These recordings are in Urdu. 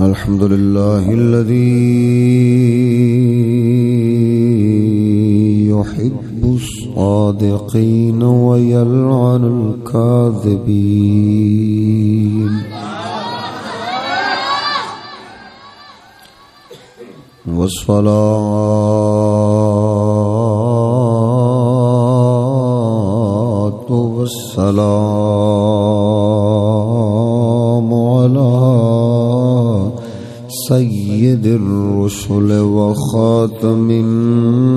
الحمد لله الذي يحب الصادقين ويلعن الكاذبين والصلاة والسلام وخاتم النبيين.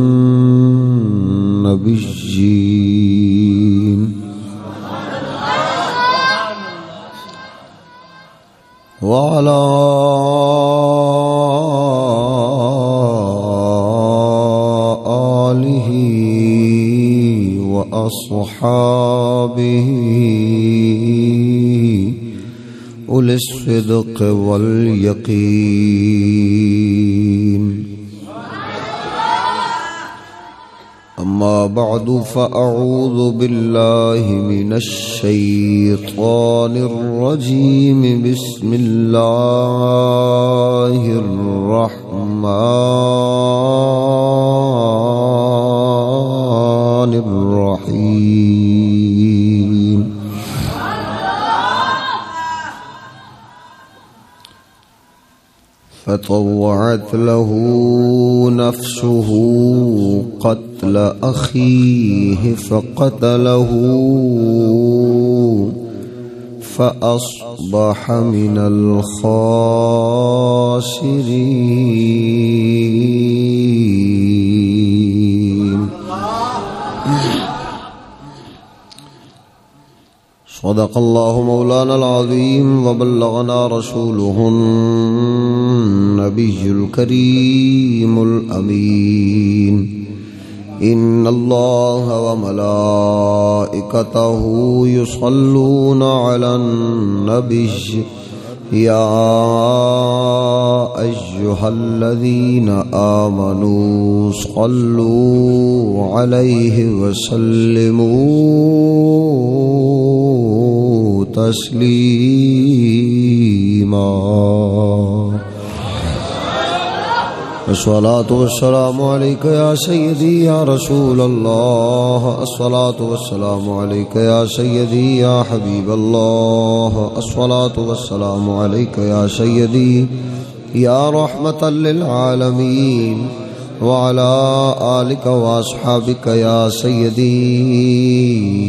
وعلى آله وأصحابه أولي الصدق واليقين. أما بعد فأعوذ بالله من الشيطان الرجيم. بسم الله الرحمن الرحيم. فطوعت له نفسه أخيه فقتله فأصبح من الخاسرين. صدق الله مولانا العظيم وبلغنا رسوله النبي الكريم الأمين. إن الله وملائكته يصلون على النبي. يا أيها الذين آمنوا صلوا عليه وسلموا تسليما. الصلاة والسلام عليك يا سيدي يا رسول الله. الصلاة والسلام عليك يا سيدي يا حبيب الله. الصلاة والسلام عليك يا سيدي يا رحمة للعالمين. وعلى آلك وأصحابك يا سيدي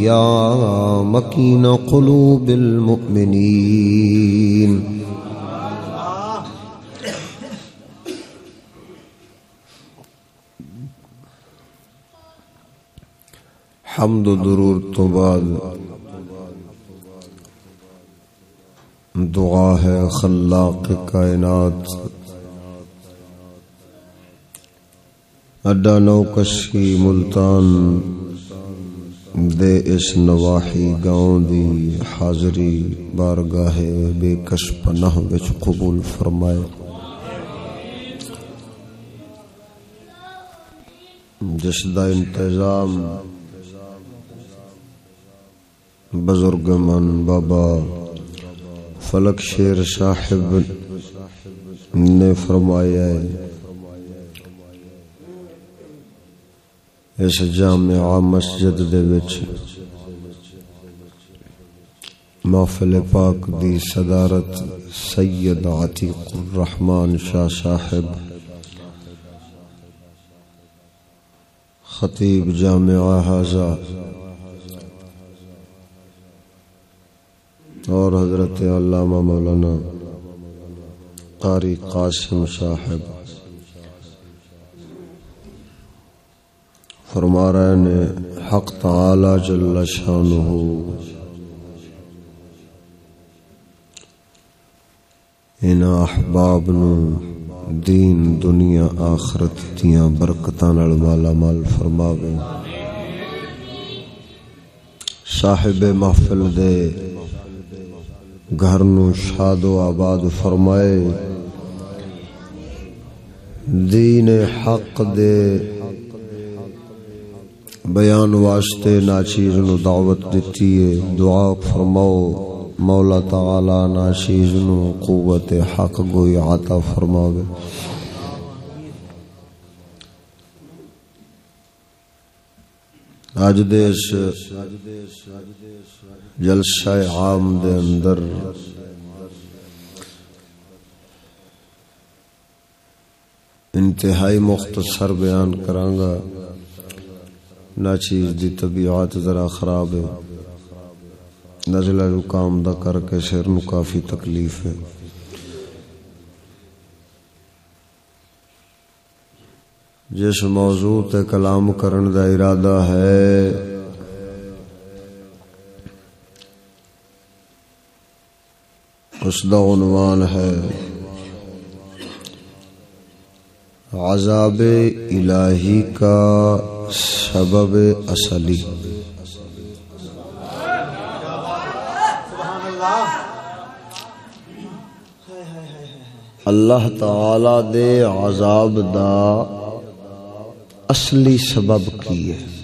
يا مكين قلوب المؤمنين. حمد و درور تو بعد دعا ہے خلاق کائنات۔ اڈا نو کشی ملتان دے اس نواحی گاؤں دی حاضری بارگاہ بے کش پناہ وچ قبول فرمائے۔ جس دا انتظام بزرگ من بابا، فلک شیر صاحب نے فرمایا ہے، اس جامعہ مسجد دے وچ محفل پاک دی صدارت سید عتیق الرحمن شاہ صاحب، خطیب جامعہ حاضہ اور حضرت علامہ مولانا قاری قاسم صاحب فرما رہے نے حق تعالی جل شانہ ان احباب نو دین دنیا آخرت دیاں برکتاں نال مالا مال فرماوے۔ صاحب محفل دے گھر نو شاد و آباد فرمائے، دین حق دے بیان واسطے ناچیز نو دعوت دیتی ہے۔ دعا فرماؤ، مولا تعالی ناشیز نو قوت حق گوئی عطا فرماوے۔ اج دیش جلسہ عام دے اندر۔ انتہائی مختصر بیان کرانگا۔ نہ چیز دی طبیعت ذرا خراب ہے۔ نزلہ رکام دا کر کے سر نو کافی تکلیف ہے۔ جس موضوع تے کلام کرن دا ارادہ ہے اس دا عنوان ہے۔ عذاب الہی کا سبب اصلی۔ اللہ تعالی دے عذاب دا اصلی سبب کی ہے۔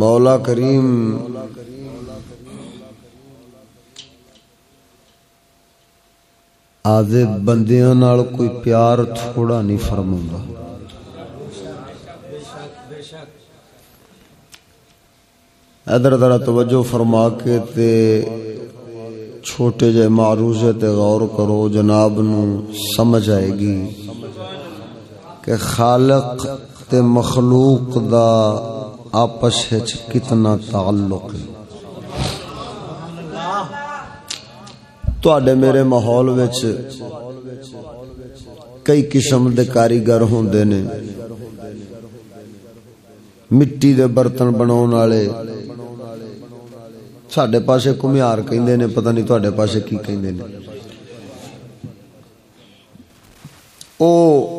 مولا کریم۔ آدھے بندیاں نال کوئی پیار تھوڑا نہیں فرما ادھر ادھر توجہ فرما کے تے چھوٹے جے معروضے تے غور کرو، جناب نو سمجھ آئے گی کہ خالق تے مخلوق دا آپس کتنا تعلق ہے؟ تواڈے میرے ماحول وچ کئی قسم دے کاریگر ہوندے نے۔ مٹی دے برتن بناون والے سڈے پاسے کمیار کہندے نے، پتہ نہیں تواڈے پاسے کی کہندے نے۔ او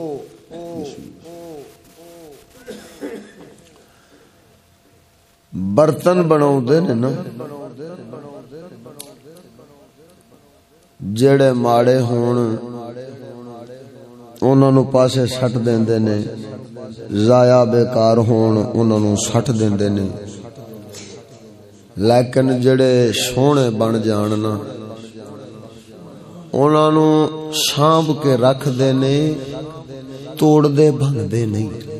برتن بناؤندے نے نا۔ جڑے ماڑے ہون، انہاں نو پاسے سٹ دیندے نے۔ ضائع بیکار ہون، انہاں نو سٹ دیندے نے۔ لیکن جڑے سونے بن جان نا، انہاں نو سانب کے رکھ دے نے توڑ دے بن دے نہیں۔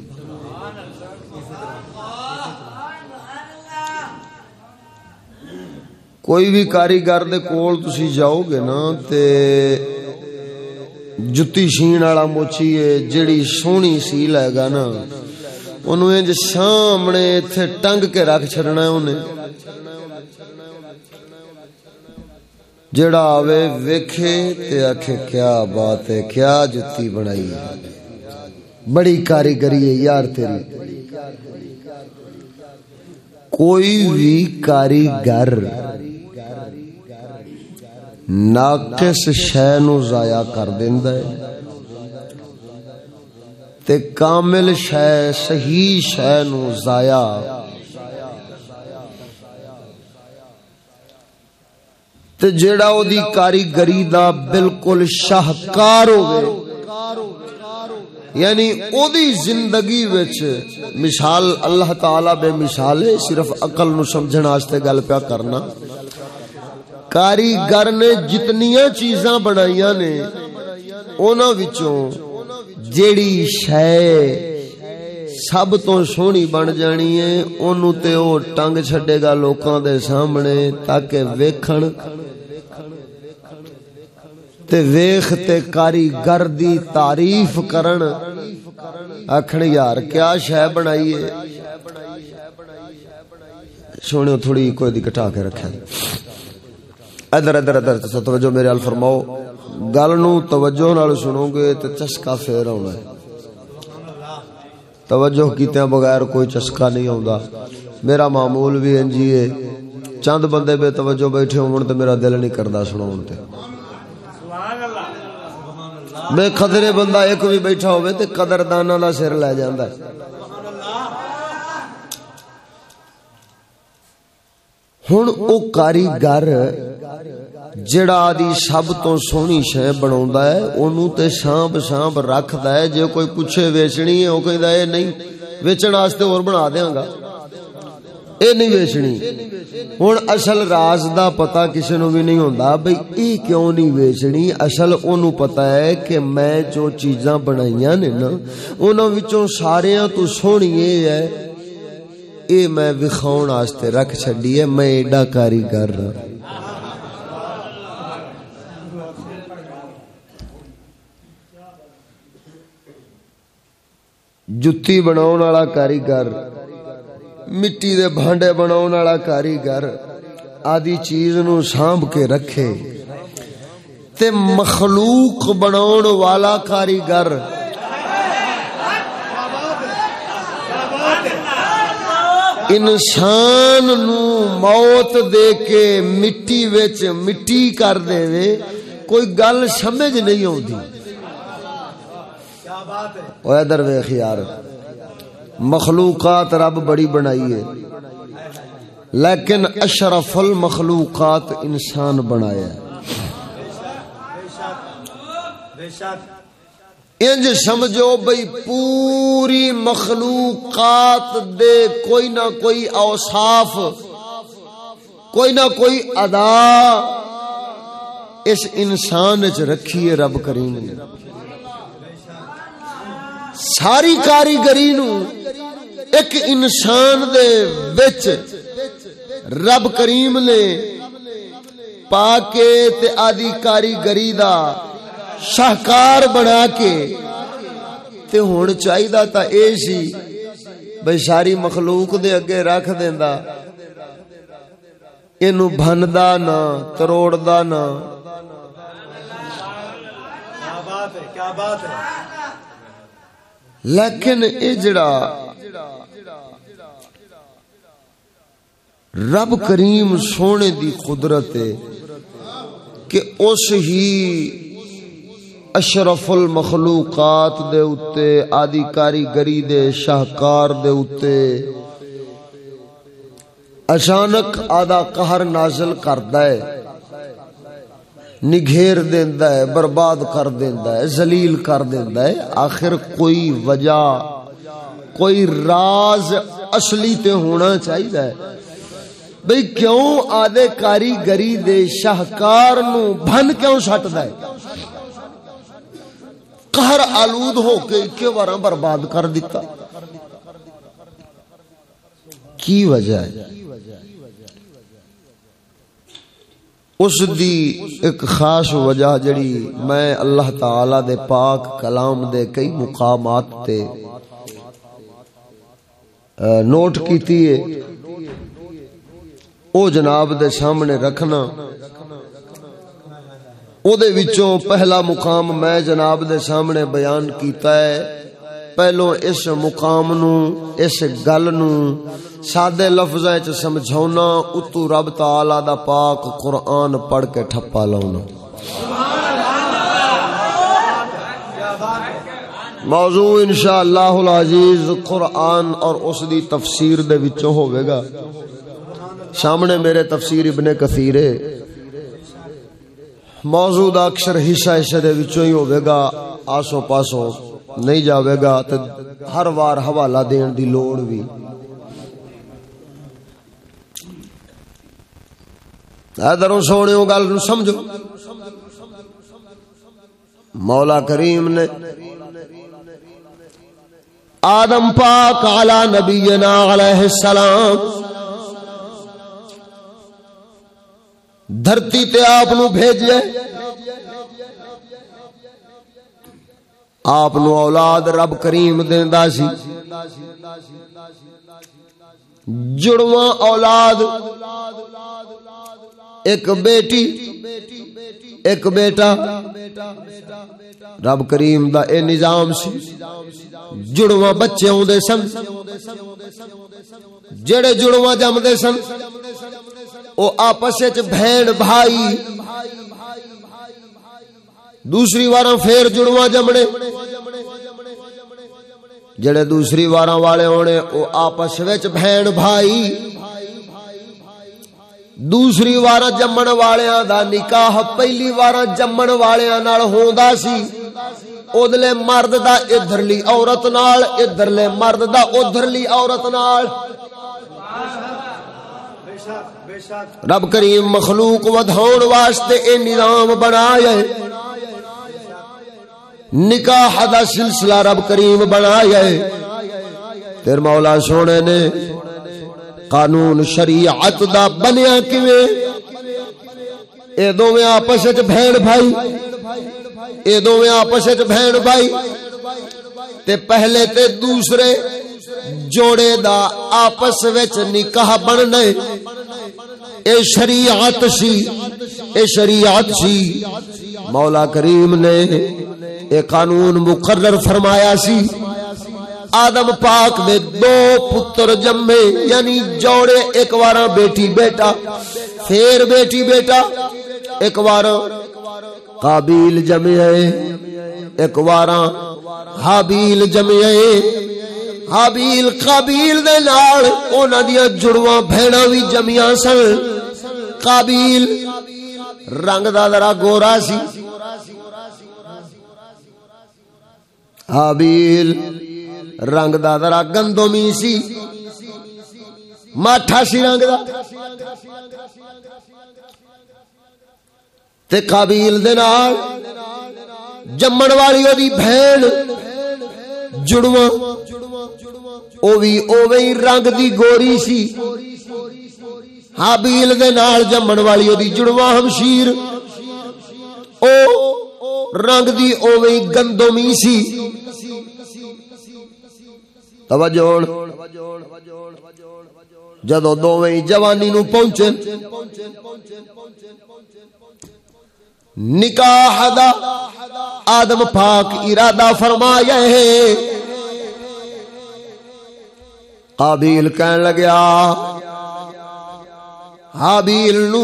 کوئی بھی کاریگر دے کول تسی جاؤ گے نا تے جتی شین والا موچی ہے جڑی سونی سی لے گا نا انج سامنے ایتھے ٹنگ کے رکھ چھڑنا ہے انہیں جڑا آوے ویکھے تے آکھے کیا بات ہے کیا جتی بنائی ہے بڑی کاریگری ہے یار تیری کوئی بھی کاریگر ناقص شے نو ضائع کر دیندا ہے۔ تے کامل شے، صحیح شے نو ضائع۔ تے جیڑا او دی کاریگری دا بالکل شاہکار ہوے یعنی او دی زندگی وچ مثال اللہ تعالی بے مثال ہے، صرف عقل نو سمجھن واسطے گل پیا کرنا۔ کاریگر نے جتنیاں چیزاں بنائیاں نے انہاں وچوں جیڑی شے سب تو سونی بن جانی ہے، اونوں تے او ٹنگ چھڈے گا لوکاں دے سامنے تاکہ ویکھن، تے ویخ تے کاریگر دی تعریف کرن۔ آکھن، یار، کیا شے بنائی ہے؟ سونے تھوڑی کوئی دی کٹا کے رکھا ادھر ادھر ادھر توجہ میرے ال فرماؤ۔ گل نو توجہ نال سنو گے تے چسکا پھیر آنا ہے۔ توجہ کیتے بغیر کوئی چسکا نہیں آوندا۔ میرا معمول بھی انجی ہے۔ چند بندے بے توجہ بیٹھے ہون تے میرا دل نہیں کردا سناون تے۔ میں قدرے بندہ ایک بھی بیٹھا ہوئے تے قدردانہ دا سر لے جاندا ہے۔ ہن او کاریگر جڑا آدی سب تو سونی شہ بنا ہے انہوں تے شام شام رکھد ہے جے کوئی پوچھے ویچنی ہے وہ کہندا اے نہیں ویچن واسطے اور بنا دیاں گا اے نہیں ویچنی ہن اصل راز دا پتہ کسی نو بھی نہیں ہوندا بھئی اے کیوں نہیں ویچنی اصل اونوں پتہ ہے کہ میں جو چیزاں بنائیاں نے نا انہاں وچوں ساریاں تو سونی اے ہے اے میں وکھاون واسطے رکھ چھڈی ہے، میں ایڈا کاریگر جتی بناؤن والا کاریگر مٹی دے بھانڈے بناؤن والا کاریگر آدی چیز نو سانب کے رکھے۔ تے مخلوق بناؤن والا کاریگر انسان نو موت دے کے مٹی وچ مٹی کر دے وے کوئی گل سمجھ نہیں ہوتی ادھر ویخ یار مخلوقات رب بڑی بنائی ہے لیکن اشرف المخلوقات انسان بنایا انج سمجھو بھئی پوری مخلوقات دے کوئی نہ کوئی اوصاف، کوئی نہ کوئی ادا اس انسان چ رکھی ہے رب کریم نے۔ ساری کاریگری نو ایک انسان دے وچ رب کریم نے پا کے تے آدی کاریگری دا شاہکار بنا کے تے ہون چاہیدا تا اے سی بھئی ساری مخلوق دے اگے رکھ دیندا۔ اینو بھندا نہ، تروڑدا نہ۔ کیا بات ہے کیا بات ہے لیکن اے جڑا رب کریم سونے دی قدرت ہے کہ اس ہی اشرف المخلوقات دے اتے آدی کاریگری دے، شاہکار دے اتے اچانک آدھا قہر نازل کردہ ہے۔ نگھیر دیندا ہے، برباد کر دیندا ہے، ذلیل کر دیندا ہے۔ آخر کوئی وجہ، کوئی راز اصلی تے ہونا چاہیے بھئی کیوں آدھے کاریگری دے شاہکار نو بھن کیوں سٹدا ہے؟ قہر آلود ہو کے کیوں بارا برباد کر دیتا۔ کی وجہ ہے؟ اس دی ایک خاص وجہ جڑی میں اللہ تعالی دے پاک کلام دے کئی مقامات تے نوٹ کیتی ہے۔ او جناب دے سامنے رکھنا۔ او دے وچوں پہلا مقام میں جناب دے سامنے بیان کیتا ہے پہلو اس مقام نو اس گل نو سادے لفظ سمجھونا اتو رب تعالی دا پاک قرآن پڑھ کے ٹھپا لاؤنا موضوع انشاءاللہ العزیز قرآن اور اس دی تفسیر دے وچوں ہوئے گا سامنے میرے تفسیر ابن کثیر موضوع دا اکثر حصہ حصہ دے وچوں ہی ہوئے گا آسو پاسو نہیں جاوے گا تو ہر وار حوالہ دین دی لوڑ بھی ادھروں سونے گل سمجھو۔ مولا کریم نے آدم پاک علی نبینا علیہ السلام دھرتی تے آپ بھیجے آپ اولاد رب کریم دیندا سی۔ جڑواں اولاد، ایک بیٹی، ایک بیٹا۔ رب کریم دا اے نظام سی۔ جڑواں بچے ہوندے سن، جڑے جڑواں جمدے سن۔ او آپس وچ بہن بھائی۔ دوسری وار پھر جڑواں جمنے۔ جڑے دوسری وار والے ہونے، او آپس وچ بہن بھائی۔ دوسری وار جمن والیاں دا نکاح پہلی وار جمن والیاں نال ہوندا سی۔ ادلے مرد دا ادھرلی عورت نال، ادھرلے مرد دا ادھرلی عورت نال۔ رب کریم مخلوق ودھاؤن واسطے اے نظام بنایا نکاح دا سلسلہ رب کریم بنایا تیر مولا سونے نے قانون شریعت دا بنیا کیویں؟ اے دوویں آپس وچ بہن بھائی۔ اے دوویں آپس وچ بہن بھائی۔ تے پہلے تے دوسرے جوڑے دا آپس وچ نکاح بننے۔ اے شریعت سی، اے شریعت سی۔ مولا کریم نے اے قانون مقرر فرمایا سی۔ آدم پاک دے دو پتر جمے یعنی جوڑے، ایک بار بیٹی بیٹا، پھر بیٹی بیٹا، ایک بار قابیل جمے ایک بار حابیل جمے حابیل قابیل دے نال انہاں دیاں جڑواں بہناں وی جمیاں سن۔ قابیل، رنگ دا ذرا گورا سی۔ حابیل، رنگ دا ذرا گندمی سی۔ ماٹھا سی رنگ دا۔ تے قابیل دے نال جمن والی او دی بہن، جڑواں، او وی اوویں رنگ دی گوری سی۔ حابیل دے نال جمن والی او دی جڑواں ہمشیر او رنگ دی اوویں گندمی سی توجہ جدو دوویں جوانی نو پہنچے، نکاح دا آدم پاک ارادہ فرمایا ہے۔ قابیل کہن لگیا حابیل نو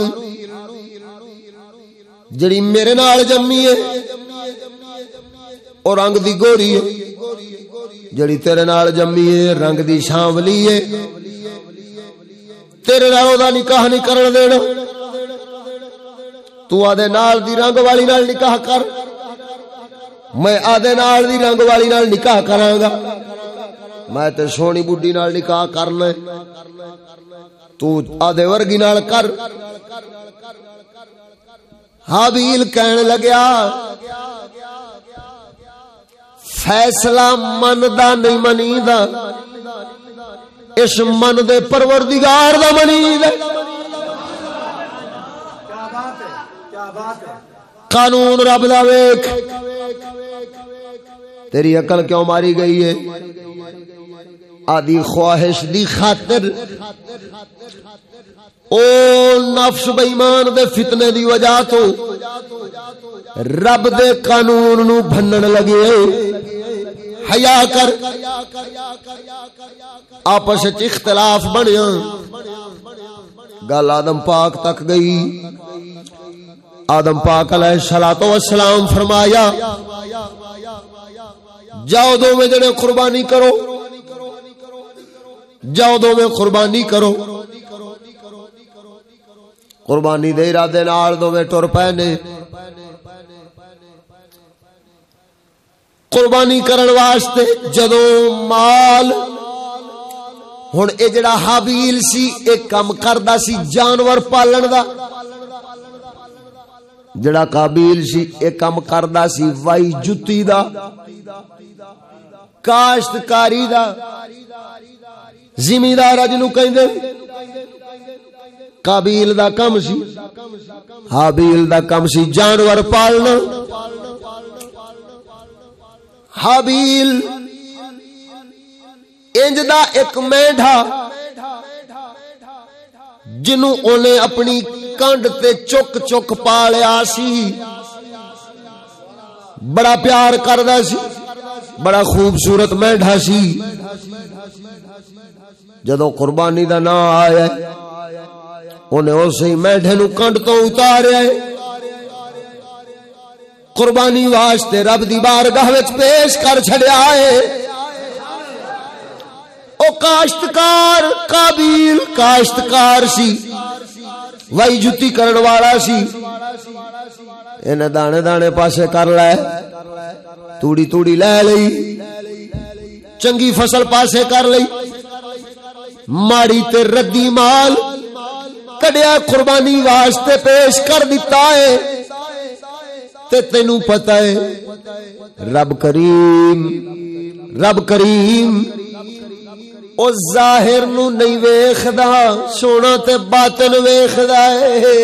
جڑی میرے نال جمی ہے اور رنگ دی گوری ہے۔ جڑی تیرے نال جمی ہے، رنگ دی شاملی ہے۔ تیرے نال دا نکاح نہیں کرن دینا۔ تو آدھے نال دی رنگ والی نال نکاح کر۔ میں آدھے نال دی رنگ والی نال نکاح کراں گا۔ میں تے سونی بڈی نال نکاح کرنا تو آدھے ورگی نال کر۔ حابیل کہنے لگیا، فیصلہ من دا نہیں منی دا اس من دے پروردگار دا منی دا قانون رب دا ویک تیری عقل کیوں ماری گئی ہے؟ آدھی خواہش دی خاطر او نفس بےمان دے فتنے دی وجہ تو رب دے قانون نو بھنن لگے۔ حیا کر۔ آپس وچ اختلاف بنیا۔ گل آدم پاک تک گئی۔ آدم پاک علیہ الصلوۃ والسلام فرمایا، جاؤ دو میں جڑے قربانی کرو۔ جاؤ دو میں قربانی کرو۔ قربانی دے ارادے نال دو میں ٹر پے نے قربانی کرن واسطے جدو مال، ہن اے جڑا حابیل سی، اے کم کردا سی، جانور پالن دا۔ جڑا قابیل سی، اے کم کردا سی، وائی جُتی دا۔ کاشتکاری دا۔ زمیندار جنو کہندے قابیل دا کم سی، حابیل دا کم سی، جانور پالنا۔ حابیل، انج دا ایک میڈا جنو اونے اپنی کنڈ تے چک چک پالیا سی۔ بڑا پیار کردا سی، بڑا خوبصورت میڈا سی۔ جدو قربانی دا نا آیا انہیں اسی میڈے نو کنڈ تو اتاریا قربانی واسطے رب دی بارگاہ وچ پیش کر چھڑیا ہے او کاشتکار قابیل کاشتکار سی وائی جتی کرن والا سی۔ انہیں دانے دانے پاسے کر لے۔ توڑی توڑی لے لئی۔ چنگی فصل پاسے کر لئی۔ ماڑی تے ردی مال کڈیا قربانی واسطے پیش کر دیتا ہے تے تینو پتہ ہے، رب کریم رب کریم، او ظاہر نو نہیں ویکھدا، سونا تے باطن ویکھدا ہے۔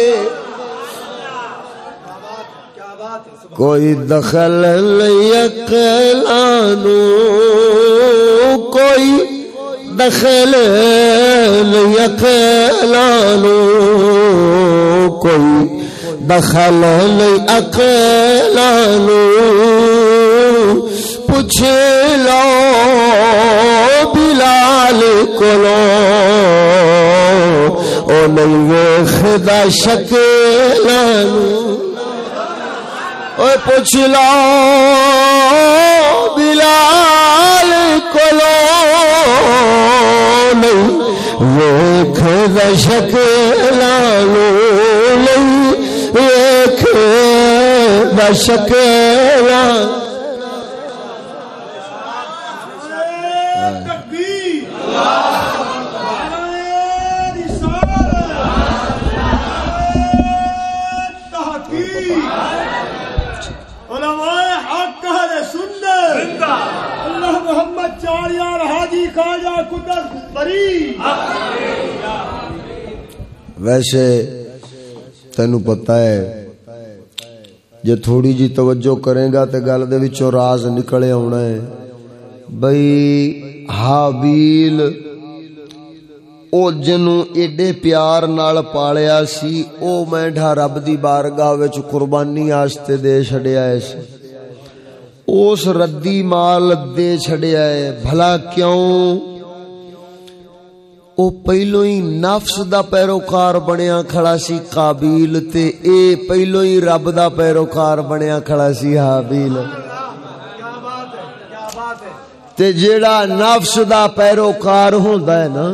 کوئی دخل نہیں اکلانو کوئی دخل نہیں اکلانو کوئی دخل نہیں اکلانو پوچھ لو بلال کولو او نہیں ویکھدا شکلانو پوچھ لو بلال کلو ویخ دشک لالو ویخ دشک ویسے تینو پتا ہے، جے تھوڑی جی توجہ کرے گا تو گل دے راز نکلے آنا ہے۔ بئی حابیل، او جنو ایڈے پیار نال پالیا سی، او میں ڈھا رب دی بارگاہ وچ قربانی آستے دے چھڑیا ہے سی۔ اس ردی مال دے چھڑیا ہے۔ بھلا کیوں؟ او پہلو ہی نفس دا پیروکار بنیا کھڑا سی قابیل تے اے پہلو ہی رب دا پیروکار بنیا کھڑا سی حابیل۔ تے جیڑا نفس دا پیروکار ہوندا ہے نا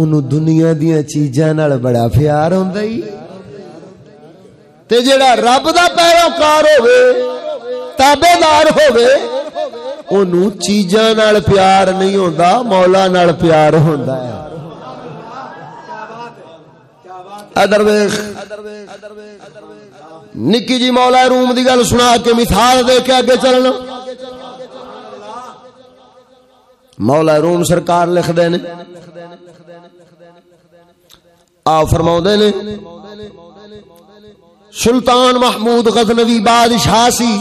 انہوں دنیا دیاں چیزاں نال بڑا پیار ہوندا ہی۔ تے جیڑا رب دا پیروکار ہوئے تابے دار ہوئے چیزاں نال پیار نہیں ہوندا، مولا نال پیار ہوندا ہے۔ ادر ویخ نکی جی مولا روم دی گل سنا کے مثال دے کے آگے چلنا۔ مولا روم سرکار لکھ دے نے۔ آ فرما نے، سلطان محمود غزنوی بادشاہ سی۔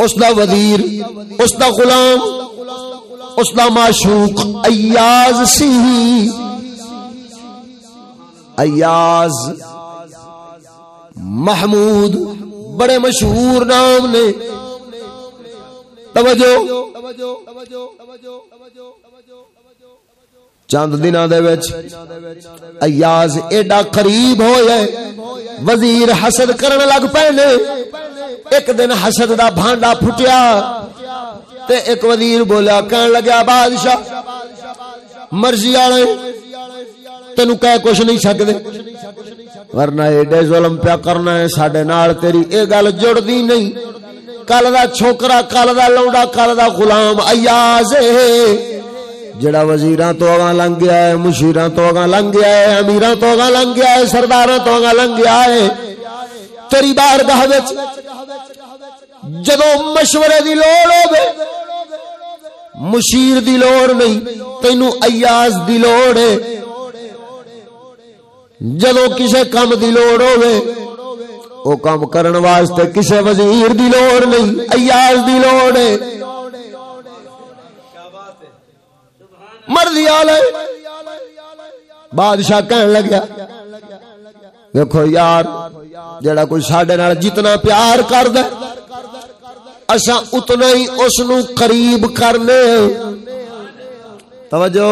اس دا وزیر، اس دا غلام، اس دا معشوق، ایاز سی ایاز محمود، بڑے مشہور نام نے۔ توجہ۔ چند دن ایاز ایڈا قریب ہوئے، وزیر حسد کرن لگ پے ایک دن حسد دا بھانڈا پھٹیا، تے ایک وزیر بولا، کہن لگا بادشاہ، مرضی والے تینو کہ کچھ نہیں سکدے۔ ورنہ ایڈے ظلم پیا کرنا ہے، ساڈے نال تیری اے گل جڑدی نہیں۔ کل دا چھوکرا، کل دا لونڈا، کل دا غلام ایاز جڑا وزیراں تو اگاں لنگ گیا ہے، مشیراں تو اگاں لنگ گیا ہے، امیراں تو اگاں لنگ گیا ہے، سرداراں تو اگاں لنگ گیا ہے۔ تیری بارگاہ وچ جدوں مشورے دی لوڑ ہوے مشیر دی لوڑ نہیں، تینو ایاز دی لوڑ ہے۔ جدوں کسے کم دی لوڑ ہوے او کام کرن واسطے کسے وزیر دی لوڑ نہیں، ایاز دی لوڑ ہے۔ مرضی آلے بادشاہ کہن لگیا، دیکھو یار جڑا کوئی ساڈے نال جتنا پیار کرد اسا اتنا ہی اس نو قریب کرنے توجہ۔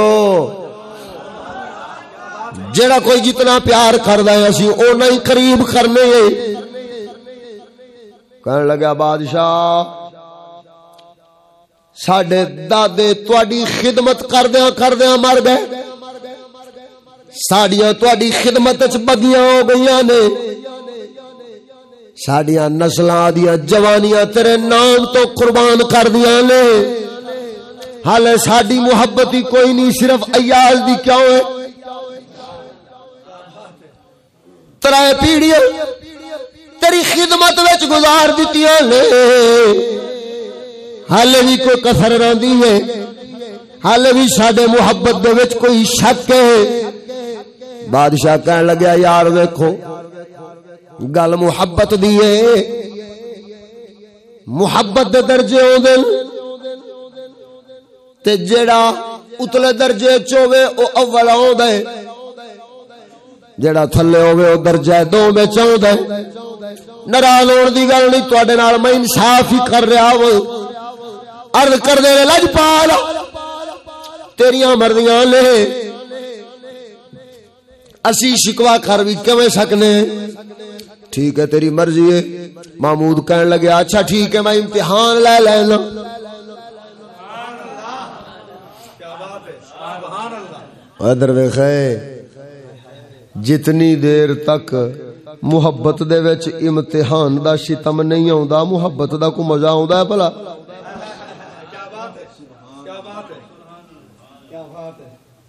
جڑا کوئی جتنا پیار کردا ہے اسی اونا ہی قریب کرنے کہن لگا بادشاہ سڈے دادے تھی خدمت کردیا کردیا مر گئے۔ ساڑیاں تواڈی خدمت وچ بگیاں ہو گئیاں نے۔ ساڈیاں نسلاں دیا جوانیاں تیرے نام تو قربان کر دیاں نے۔ حالے ساڈی محبت ہی کوئی نہیں، صرف ایال دی کیوں ہے؟ ترائے پیڑیاں تیری خدمت وچ گزار دتیاں نے۔ حالے بھی کوئی کسر رہندی ہے۔ حالے بھی ساڈے محبت دے وچ کوئی شک ہے۔ بادشاہ کہن لگیا، یار ویکھو، گل محبت دی ہے۔ محبت دے درجے ہوندے تے جیڑا اتلے درجے چوے او اول ہوندا ہے۔ جیڑا تھلے ہوے او درجہ دو میں چوندا ہے۔ ناراض ہون دی گل نہیں، تواڈے نال میں انصاف ہی کر رہا ہوں عرض کر دے لج پال۔ تیریاں مرضیاں لے اسی شکوا کر بھی کیویں سکنے؟ ٹھیک ہے، تیری مرضی ہے۔ محمود کہن لگے اچھا ٹھیک ہے، میں امتحان لے لینا۔ ادھر ویخے جتنی دیر تک محبت دے وچ امتحان دا شتم نہیں آوندا، محبت دا کو مزہ آوندا ہے بھلا۔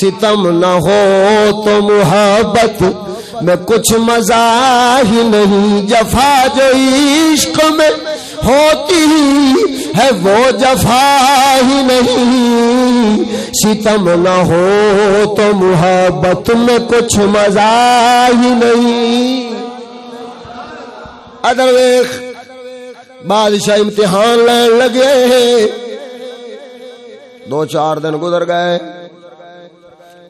ستم نہ ہو تو محبت میں کچھ مزہ ہی نہیں۔ جفا جو عشق میں ہوتی ہے وہ جفا ہی نہیں۔ ستم نہ ہو تو محبت میں کچھ مزہ ہی نہیں۔ ادر ویخ، بادشاہ امتحان لین لگے۔ دو چار دن گزر گئے۔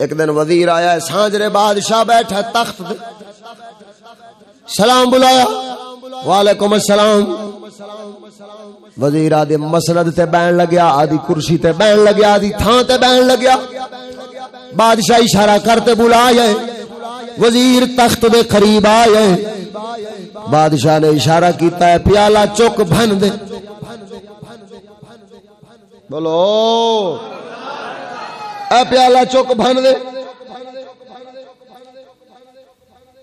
ایک دن وزیر آیا ہے سانجرے بادشاہ بیٹھا تخت دے۔ سلام بلایا۔ وعلیکم السلام۔ وزیر آدھی مسند تے بین لگیا، آدھی کرسی تے بین لگیا، آدھی تھان تے بین لگیا۔ بادشاہ اشارہ کرتے بلایا وزیر تخت دے قریب آئے۔ بادشاہ نے اشارہ کیتا ہے، پیالہ چک بھن دے۔ بولو۔ اے پیالہ چک بھن دے۔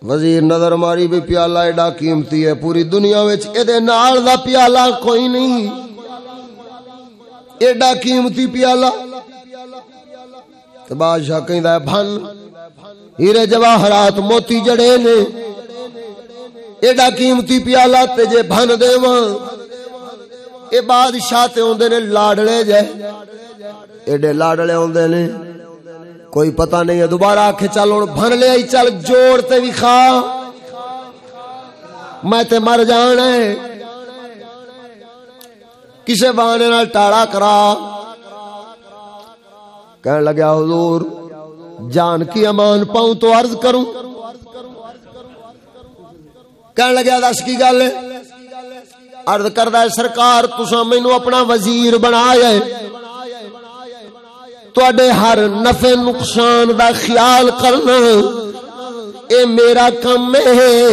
وزیر نظر ماری بھی پیالہ ایڈا قیمتی ہے، پوری دنیا وچ نال دا پیالہ کوئی نہیں۔ ایڈا قیمتی پیالہ۔ تے بادشاہ کہندا ہے، بھن۔ ہیرے جواہرات موتی جڑے نے، ایڈا قیمتی پیالہ تے جے بھن دیواں اے بادشاہ تے ہوندے نے لاڈلے جے ایڈے لاڈلے ہوندے نے کوئی پتہ نہیں ہے دوبارہ آکھے چل ہن بھن لے آئی چل جوڑ تے بھی کھا میں تے مر جانا ہے کسے بہانے نال ٹاڑا کرا کہنے لگا حضور جان کی امان پاؤں تو عرض کروں کہنے لگا دس کی گل ہے عرض کردہ سرکار تسا مینو اپنا وزیر بنایا ہے۔ ہر نفع نقصان دا خیال کرنا اے میرا کم ہے۔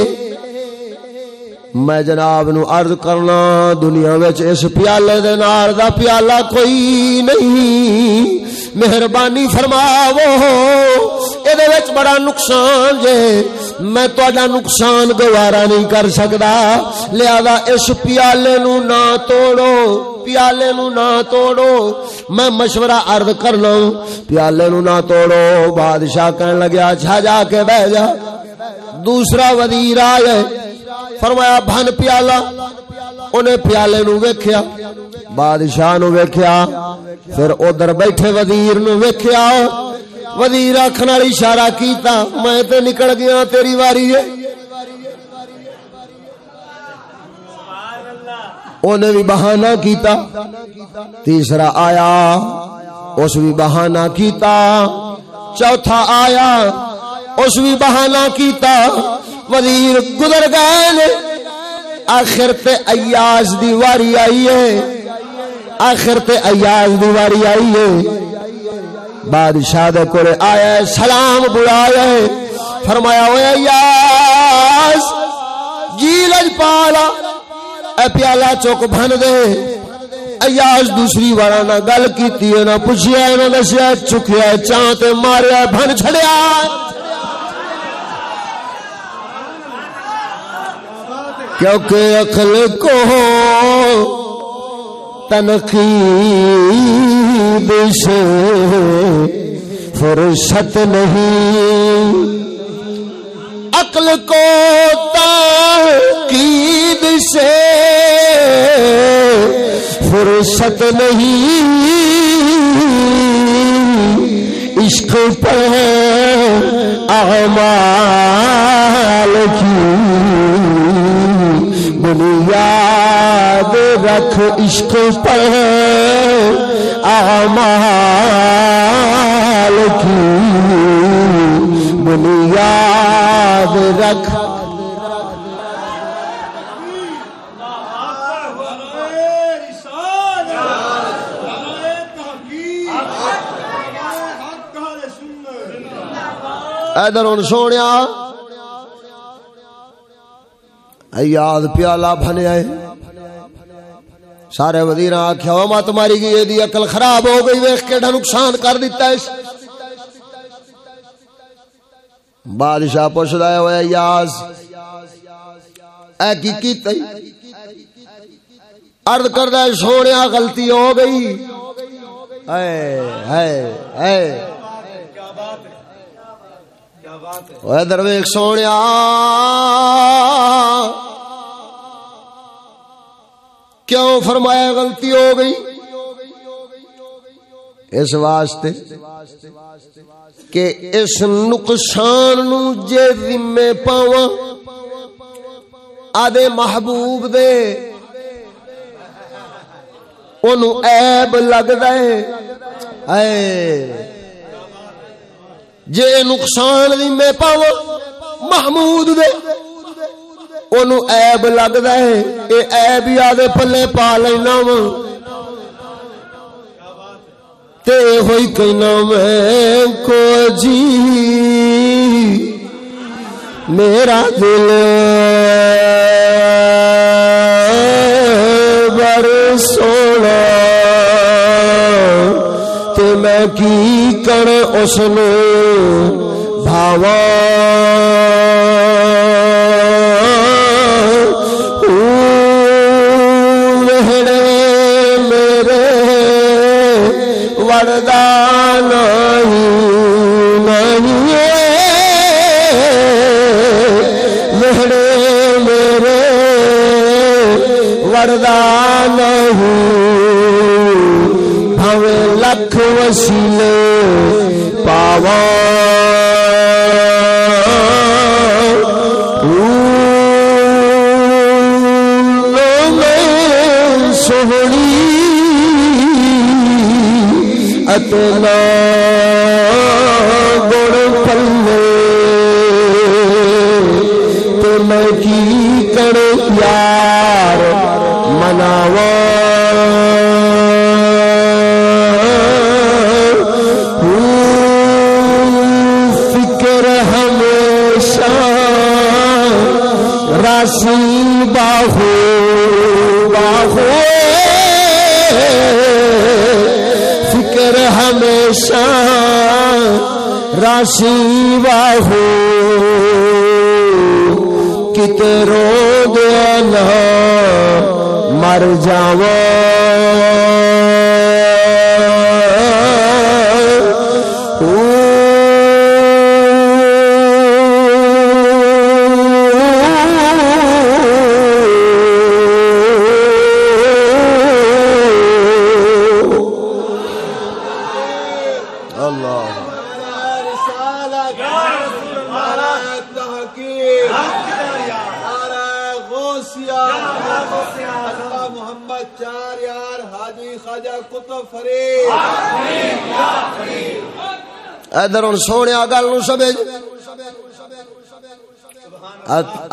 میں جناب نو عرض کرنا، دنیا وچ اس پیالے دے نال دا پیالہ کوئی نہیں۔ مہربانی فرماو اے وچ بڑا نقصان جے۔ میں تہاڈا نقصان گوارا نہیں کر سکدا۔ لہذا اس پیالے نو نہ توڑو۔ پیالے نو نہ توڑو۔ میں مشورہ عرض کرنا پیالے نو نہ توڑو۔ بادشاہ کہن لگیا اچھا جا کے بیٹھ جا۔ دوسرا وزیر آئے فرمایا، بھن پیالہ انہیں پیالے نو ویکھیا، بادشاہ نو ویکھیا، پھر ادھر بیٹھے وزیر نو ویکھیا، وزیر آخر اشارہ کیتا، میں تے نکل گیا، تیری واری ہے۔ انہیں بھی بہانہ کیتا، تیسرا آیا، اس بھی بہانہ کیتا، چوتھا آیا، اس بھی بہانہ کیتا وزیر گزر گئے۔ آخر تے ایاز دی واری آئی ہے۔ آخر تے ایاز دی واری آئی ہے۔ بادشاہ دے کولے آیا سلام بلایا فرمایا ہوئے ایاز جی لج پالا۔ اے پیالہ چوک بھن دے۔ ایاز دوسری وارا نہ گل کیتی ہے، نہ پوچھیا ہے نہ دسیا چکیا چاں تے ماریا، بھن چھڑیا۔ کیونکہ عقل کو تنقید سے فرصت نہیں۔ عقل کو تنقید سے فرصت نہیں۔ عشق پر اعمال کی بنیاد رکھ عشق پر اعمال کی۔ بنیاد رکھ۔ ادھر ہوں سونے یاد پیالہ بنیا سارے وزیر آخیا مت ماری گئی یہ اقل خراب ہو گئی ویخ کے نقصان کر دیتا ہے۔ بادشاہ پوچھتا ہے ہوا یاز، اے کی کیتا ارد کردہ سونے غلطی ہو گئی۔ اے اے اے۔ درویش سونے کیوں فرمایا غلطی ہو گئی؟ اس واسطے کہ اس نقصان نو جے ذمے پاواں آدے محبوب دے۔ اونوں عیب لگدا ہے۔ اے جے نقصان دی میں پاو محمود دے۔ اونوں عیب لگدا ہے، اے عیب یاد پلے پا لینا وا تے ہوئی کہنا میں، کو جی۔ میرا دل بر سونا۔ کی کر اس نے بھاوا؟ میرے وردان ادھر سونے گل نو سمجھ۔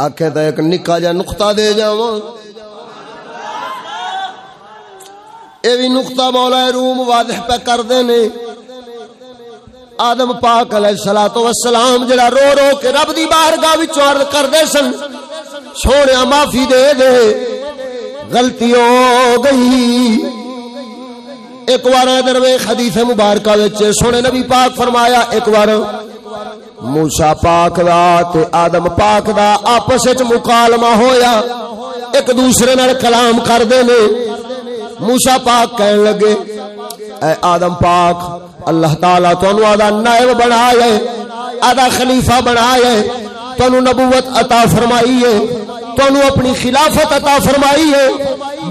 آکھے تا ایک نکا جا نقطہ دے جاواں۔ اے بھی نقطہ مولا روم واضح پہ کر دینے آدم پاک علیہ الصلوۃ والسلام جڑا رو رو کے رب دی بارگاہ وچ عرض کردے سن سونیا معافی دے دے۔ غلطی ہو گئی۔ ایک بار ادھر درویش حدیث مبارکہ وچ سونے نبی پاک فرمایا، ایک بار موسا پاک دا تے آدم پاک دا آپس وچ مکالمہ ہویا۔ ایک دوسرے نال کلام کردے نے۔ موسا پاک کہن لگے، اے آدم پاک، اللہ تعالی تانوں آدا نائب بنایا ہے آدا خلیفہ بنایا ہے۔ تانوں نبوت عطا فرمائی ہے۔ تانوں اپنی خلافت عطا فرمائی ہے۔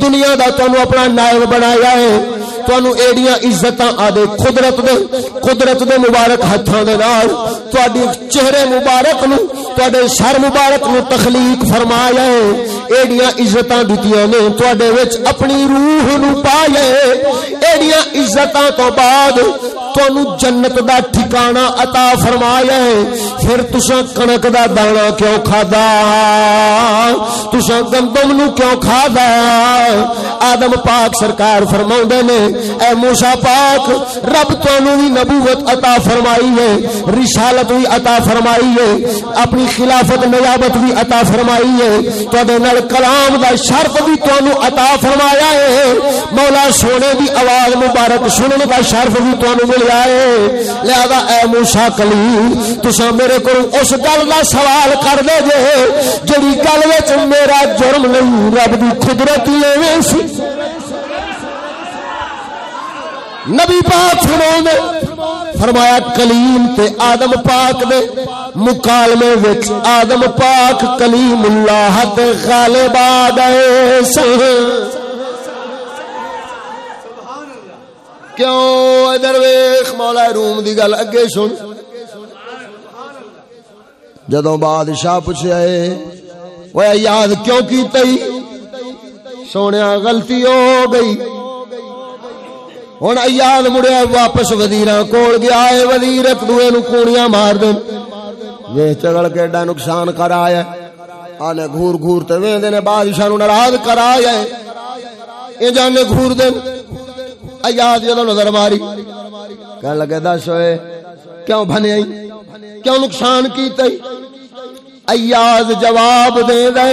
دنیا دا تانوں اپنا نائب بنایا ہے۔ تانوں ایڑیاں عزتاں آدے قدرت دے قدرت دے مبارک ہتھاں دے نال تواڈی چہرے مبارک نو تواڈے سر مبارک نو تخلیق فرمایا ہے۔ ایڑیاں عزتاں دتیاں نے، تواڈے وچ اپنی روح نو پایا ہے۔ ایڑیاں عزتاں تو بعد تانوں جنت دا ٹھکانہ عطا فرمایا ہے۔ پھر تساں کنک دا دانا کیوں کھادا؟ تساں گندم نو کیوں کھادا؟ آدم پاک سرکار فرماوندے نے اے موسی پاک، رب تانوں وی نبوت عطا فرمائی ہے، رسالت وی عطا فرمائی ہے، اپنی خلافت نیابت وی عطا فرمائی ہے۔ تواڈے نال کلام دا شرف وی تانوں عطا فرمایا ہے۔ مولا سونے دی آواز مبارک سنن دا شرف وی تانوں ملیا ہے۔ لہذا اے موسی کلیم، تساں میرے کول اس گل دا سوال کر دے جے، جڑی گل وچ میرا جرم نہیں، رب دی قدرت ہی ایویں سی۔ نبی پاک فرماؤں فرمایا کلیم تے آدم پاک دے مکالمے وچ آدم پاک کلیم اللہ تے غالب آ سن۔ کیوں؟ ادھر ویخ مولا روم دی گل اگے سن۔ جدوں بادشاہ پوچھے وہ یاد کیوں کی تئی سونے غلطی ہو گئی۔ ہوں ایاد مڑیا واپس وزیر کول گیا ہے وزیر ایک دوے نو کونیاں مار دین یہ چگل کے ایڈا نقصان کر آیا آنے گھور گھور تے ویندے نے بادشاہ نو ناراض کر آیا ہے یہ جانے گھور دین ایاد جدو نظر ماری کہنے لگے دس ہوئے کیوں بھنے آئی کیوں نقصان کیتے ایاز جواب دے دے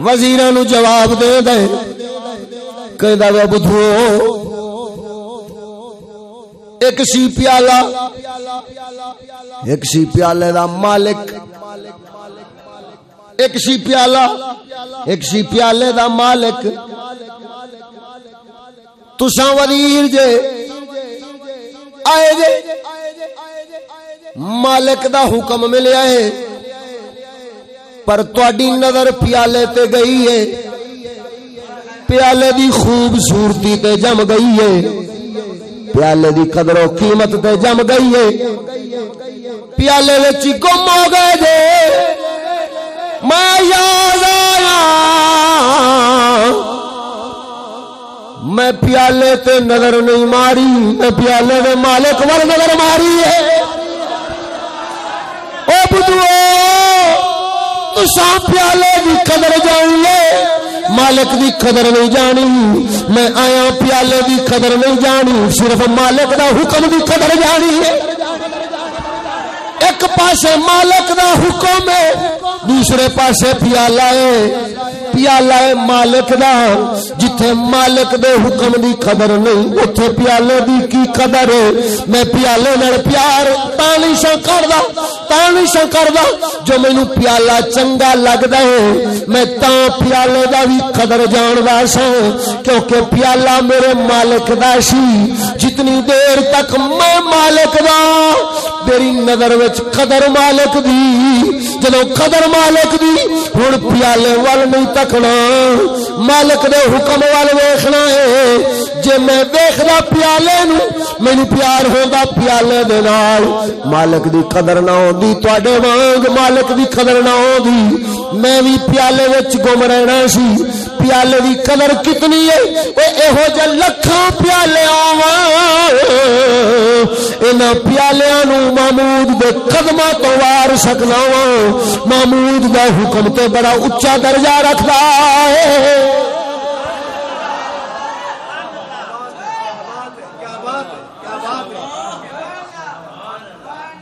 وزیراں نو جواب دے دے کہندا وے بدھو ایک سی پیالہ ایک سی پیالے دا مالک ایک سی پیالہ ایک سی پیالے دا مالک تساں وزیر جے آئے جے مالک دا حکم ملیا ہے پر تواڈی نظر پیالے تے گئی ہے پیالے دی خوبصورتی تے جم گئی ہے۔ پیالے دی قدر و قیمت تے جم گئی ہے۔ پیالے وچ گم ہو گئے جے۔ میں یاد آیا۔ میں پیالے تے نظر نہیں ماری۔ میں پیالے دے مالک ور نظر ماری ہے۔ او بدو تساں پیالے دی قدر جان لے مالک دی قدر نہیں جانی۔ میں آیا پیالے دی قدر نہیں جانی، صرف مالک دا حکم دی قدر جانی ہے۔ ایک پاسے مالک دا حکم ہے، دوسرے پاسے پیالہ ہے۔ پیالہ ہے مالک دا، جتھے مالک دے حکم دی قدر نہیں اتھے پیالے دی کی قدر ہے؟ میں پیالے نال پیار تانی سا کردا تانی سا کردا، جو مینوں پیالہ چنگا لگدا ہے، میں تاں پیالے دا بھی قدر جاندا سا کیونکہ پیالہ میرے مالک دا سی۔ جتنی دیر تک میں مالک دا میری نظر وچ قدر مالک دی۔ جدو قدر مالک دی، ہن پیالے وال نہیں تک رکھنا۔ مالک دے حکم وال ویکھنا ہے۔ جے میں ویکھدا پیالے نو مینوں پیار ہوندا پیالے دے نال۔ مالک دی قدر نہ ہوندی تواڈے وانگ مالک دی قدر نہ ہوندی۔ میں وی پیالے وچ گم رہنا سی۔ پیالے دی قدر کتنی ہے؟ اے ایہو جے لکھاں پیالے آواں، انہاں پیالیاں نو محمود دے قدماں تو وار سکنا وا محمود دا حکم تے بڑا اچا درجہ رکھدا ہے۔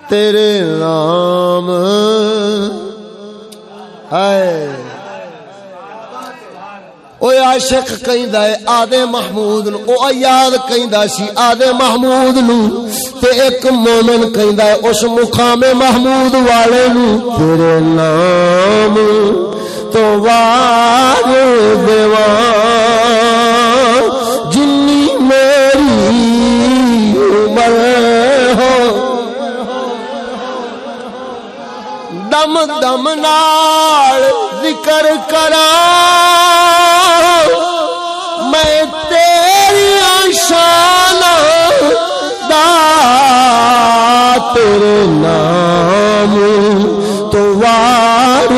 تیرے نام آئے او عاشق کہندا ہے آدے محمود نو۔ او یاد کہندا سی آدے محمود نو۔ تے ایک مومن کہندا ہے، اس مقام محمود والے نو۔ تیرے نام تو وار دیواں جنی میری عمر ہو۔ دم دم نال ذکر کرا۔ شان دا تیرے نام تو وار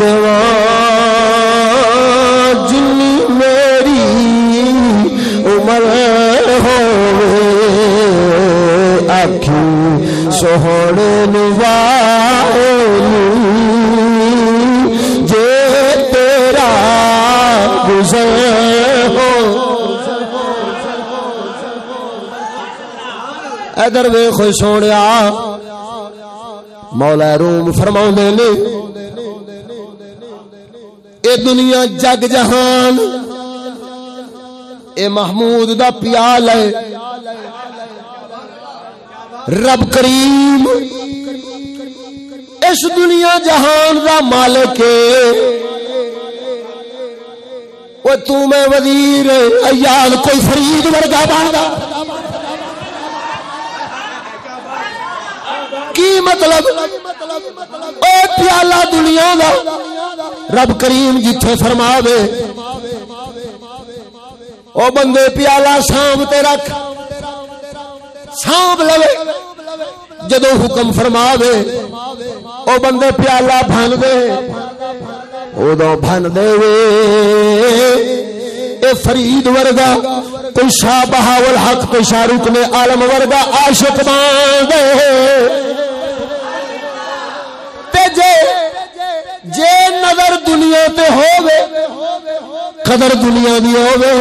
دیوا جنی میری عمر ہو آخی سوہنے ادھر وے خوش سوڑیا مولا روم فرما نے، اے دنیا جگ جہان، اے محمود دا پیال ہے۔ رب کریم، اس دنیا جہان دا مالک وہ تو میں وزیر ایال کوئی فرید ورگا باندا۔ کی مطلب؟ اے پیالہ دنیا دا، رب کریم جتھے فرماوے۔ او بندے پیالہ سام تے رکھ سانپ لو جدو حکم فرما دے او بندے پیالہ بن دے ادو بن دے اے فرید ورگا، کوئی شاہ بہاول حق، کوئی شاہ رخ نے عالم ورگا، عاشق مان دے تے جے جے نظر دنیا تے ہووے، قدر دنیا دی ہووے،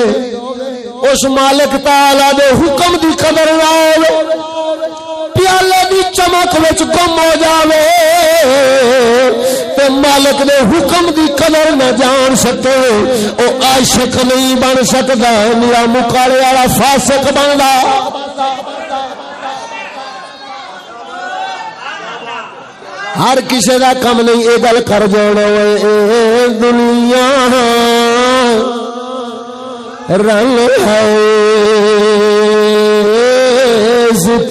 اس مالک تعالی دے حکم دی قدر نہ ہووے، پیالے دی چمک وچ گم ہو جاوے، تے مالک دے حکم دی قدر نہ جان سکے، او عاشق نہیں بن سکدا میرا مکاڑے والا فاسق بندا۔ ہر کسی دا کم نہیں یہ گل کر جانا اے دنیا رنگ ہے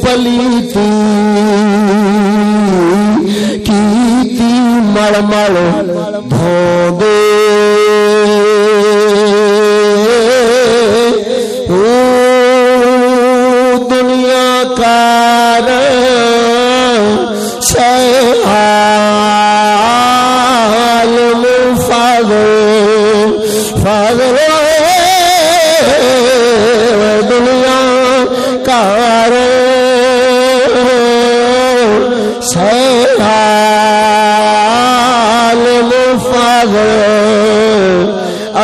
پلیتی کیتی مڑ مڑ دھو دے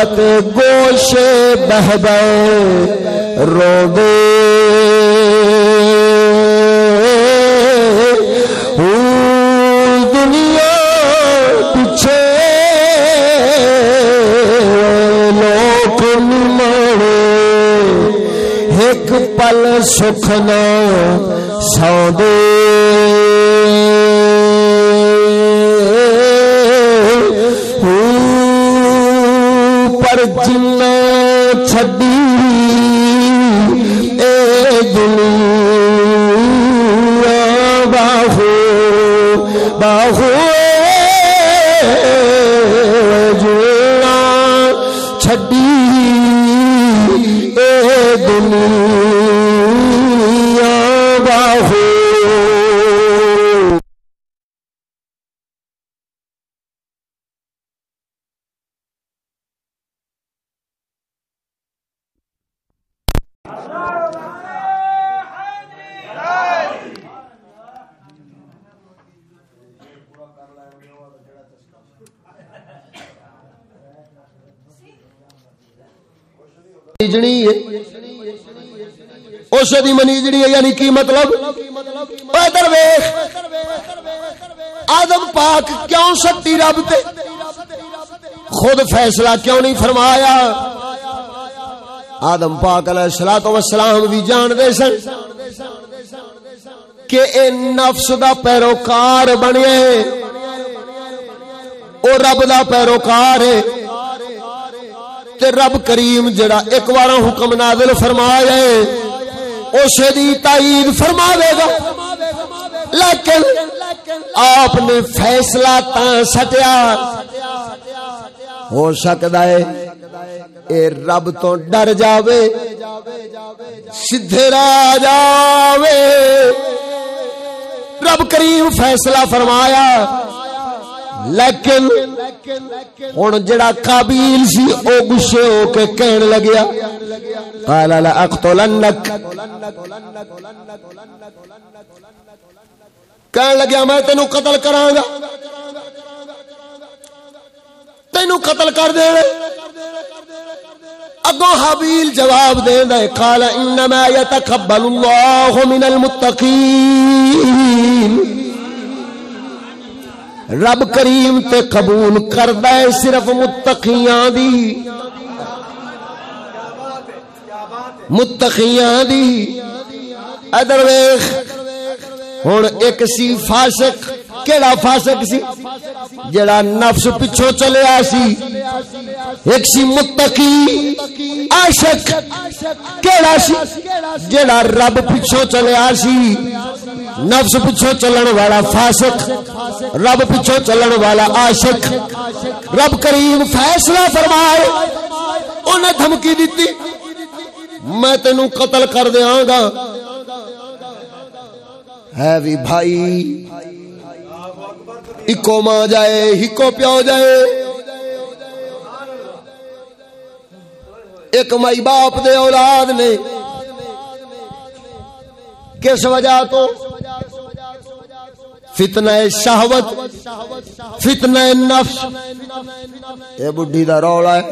ات گوشے بہ گئے رو دے دنیا پیچھے لوک نمڑے ایک پل سکھ نہ اس دی منیجنی ہے یعنی کی مطلب؟ ادھر ویخ آدم پاک کیوں سٹی رب تے؟ خود فیصلہ کیوں نہیں فرمایا؟ آدم پاک علیہ الصلوۃ والسلام بھی جان دے سن کہ اے نفس دا پیروکار بنے او رب دا پیروکار ہے۔ تے رب کریم جڑا ایک بار حکم نازل فرمایا ہے اسے دی تائید فرماوے گا۔ لیکن آپ نے فیصلہ تا سٹیا۔ ہو سکتا ہے اے رب تو ڈر جاوے، سدھے راہ جاوے۔ رب کریم فیصلہ فرمایا۔ لیکن ہوں جڑا قابیل سی او گسے ہو کے کہن لگیا، قال لا اقتلنك کہن لگیا، میں تینو قتل کراں گا۔ تینو قتل کر دے اگو حابیل جواب دے دے قال انما يتقبل الله من المتقين رب کریم تے قبول کردا ہے صرف متقیاں دی۔ متقیاں دی۔ ادر ویکھ ہن ایک سی فاسق کیڑا فاسق سی؟ جڑا نفس پچھو چلیا سی۔ ایک سی متقی عاشق۔ کیڑا سی؟ جڑا رب پچھو چلیا سی۔ نفس پچھو چلن والا فاسق۔ رب پچھو چلن والا عاشق۔ رب کریم فیصلہ فرمائے۔ انہیں دھمکی دیتی۔ میں تینوں قتل کر دیاں گا۔ ہے بھی بھائی۔ اکو ماں جائے، ہکو پیو جائے۔ ایک مائی باپ دے اولاد نے کس وجہ تو؟ فتنہ شہوت، فتنہ نفس۔ یہ بڈھی دا رولا ہے۔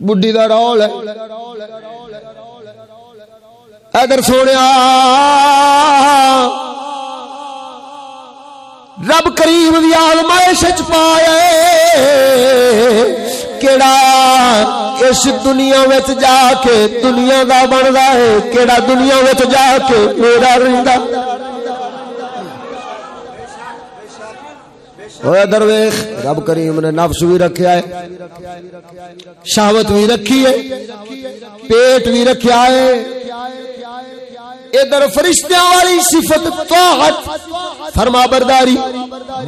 بڈھی دا رول ہے۔ ادھر سونے رب کریم دی آلمائش چ پائے کیڑا اس دنیا وچ جا کے دنیا دا بندا ہے، کیڑا دنیا وچ جا کے میرا رہندا۔ درویش، رب کریم نے نفس بھی رکھیا ہے، شہوت بھی رکھی ہے، پیٹ بھی رکھیا ہے۔ ادھر فرشتیاں والی صفت طاعت، فرما برداری،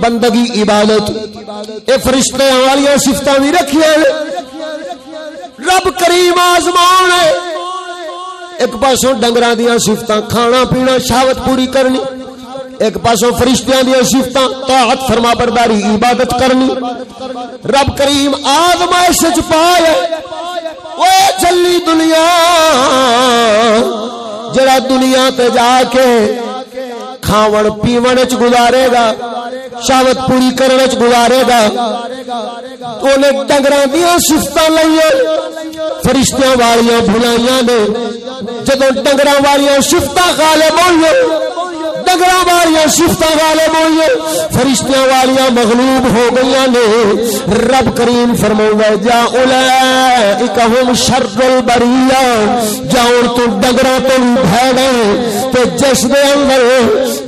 بندگی، عبادت۔ اے فرشتیاں والی صفتاں بھی رکھیا ہے رب کریم آزمان ہے۔ ایک پاسوں ڈنگراں دیاں صفتاں کھانا پینا شہوت پوری کرنی، ایک پاسوں فرشتیاں دیا صفتاں طاعت، فرما برداری، عبادت کرنی۔ رب کریم آزمائش چ پائے او چلی دنیا۔ جڑا دنیا تے جا کے کھاون پیون چ گزارے گا، شاوت پوری کرنے چ گزارے گا۔ اونے ڈنگراں دیاں صفتاں لئیے فرشتیاں والیاں بھلائیاں نے۔ جدوں ڈنگراں والیاں صفتاں غالب ہوئیے ڈگرا والیاں شفت والے ہوئے فرشتیاں والیاں مغلوب ہو گئی نے۔ رب کریم فرما جا اولئک شر البریہ۔ جاؤ تو ڈگرا تو بھڑے تے جس دے اندر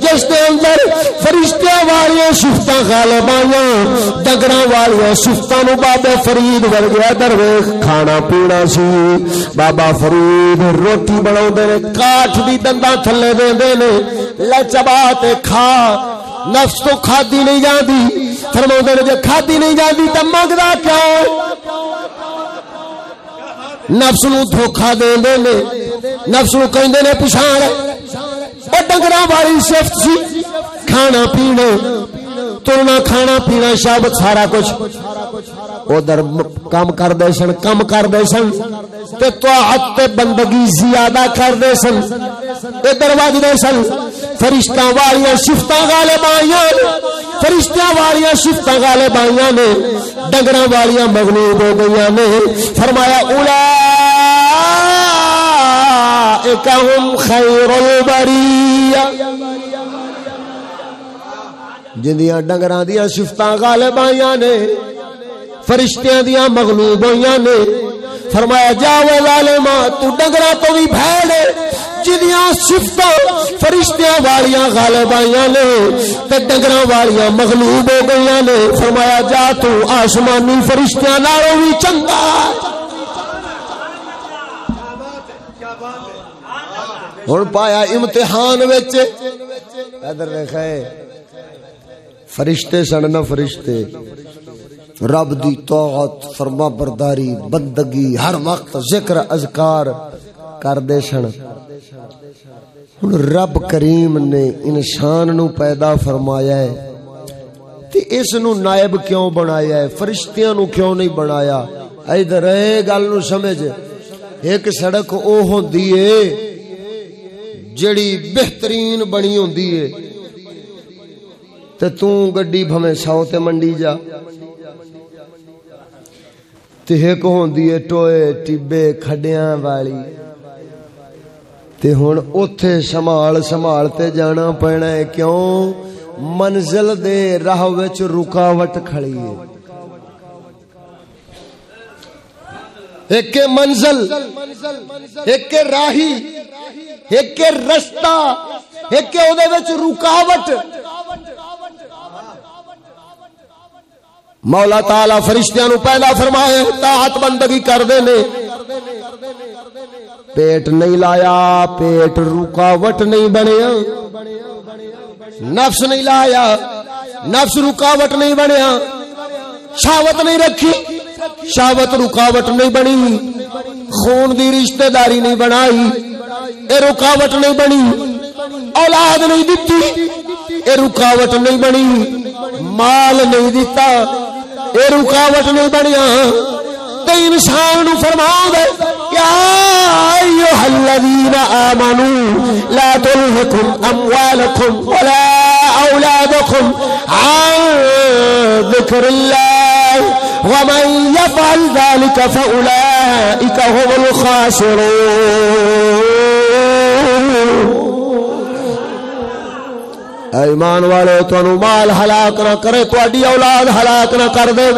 جس دے اندر فرشتیاں والیاں شفت غالب آئیاں۔ ڈگرا والیاں شفتاں نو بابا فرید ور گیا درویش کھانا پینا سی۔ بابا فرید روٹی بناؤ دے کاٹ دی دنداں تھلے دے دے نے چبا بات کھا۔ نفس تو کھادی نہیں جاندی۔ فرما نے، جے کھادی نہیں جاندی تو منگدا کیوں؟ نفس نو دھوکھا دے دے نے، نفس نو کہندے نے پچھاڑ۔ او ڈنگراں والی صفت سی، کھانا پینا۔ ترنا کھانا پینا شب سارا کچھ۔ ادھر کم کر دے سن، کم کر دے سن۔ تے بندگی زیادہ کر دے سن۔ ادھر وج دے سن۔ فرشتہ والیاں شفتہ غالب آئیاں فرشتہ والیاں شفتہ غالب آئیاں نے۔ ڈنگرہ والیاں مغلوب ہو گئیاں نے۔ فرمایا اولا اکہم خیر البریہ جندیاں ڈنگراں دیاں شفتاں غالب آئیاں نے، فرشتیاں دیاں مغلوب ہویاں نے، فرمایا جاوے ظالما تو ڈنگرا تو بھی بھیڑ جدیاں صفتاں فرشتیاں والیاں غالب آئیاں نے، تے ڈنگراں والیاں مغلوب ہو گئیاں نے، فرمایا، جا تو آسمانی فرشتیاں نالوں بھی چنگا۔ ہن پایا امتحان وچ۔ ادھر دیکھے فرشتے سن نہ فرشتے۔ رب دی طاعت فرما برداری بندگی، ہر وقت ذکر، اذکار کر دے سن۔ ہن رب کریم نے انسان نو پیدا فرمایا ہے۔ تے اس نو نائب کیوں بنایا ہے؟ فرشتیاں نو کیوں نہیں بنایا؟ ادھر اے گل نو سمجھ۔ ایک سڑک او ہوندی ہے جڑی بہترین بنی ہوندی ہے تے تو گڈی بھویں سو تے منڈی جا۔ تے ایک ہوندی ہے ٹوئے ٹبے کھڈیاں والی۔ تے ہن اوتھے سنبھال سنبھال تے جانا پینا ہے کیوں؟ منزل دے راہ وچ رکاوٹ کھڑی ہے ایک منزل ایک راہی ایک رستہ ایک رکاوٹ۔ مولا تعالی فرشتیاں نو پیدا فرمائے، طاعت بندگی کر دے نے۔ پیٹ نہیں لایا، پیٹ رکاوٹ نہیں بنیا۔ نفس نہیں لایا، نفس رکاوٹ نہیں بنیا۔ شاوت نہیں رکھی شاوت رکاوٹ نہیں بنی۔ خون دی رشتہ داری نہیں بنائی، اے رکاوٹ نہیں بنی۔ اولاد نہیں دیتی، اے رکاوٹ نہیں بنی۔ مال نہیں دیتا اے رکاوٹ نہیں بنیا تے انسان نو فرماؤ دے کیا ایوہ الذین آمنوا لا تلہکم اموالکم ولا اولادکم عن ذکر اللہ ومن يفعل ذلك فأولئك هم الخاسرون۔ ایمان والے تانوں مال ہلاک نہ کرے، تہاڈی اولاد ہلاک نہ کر دے۔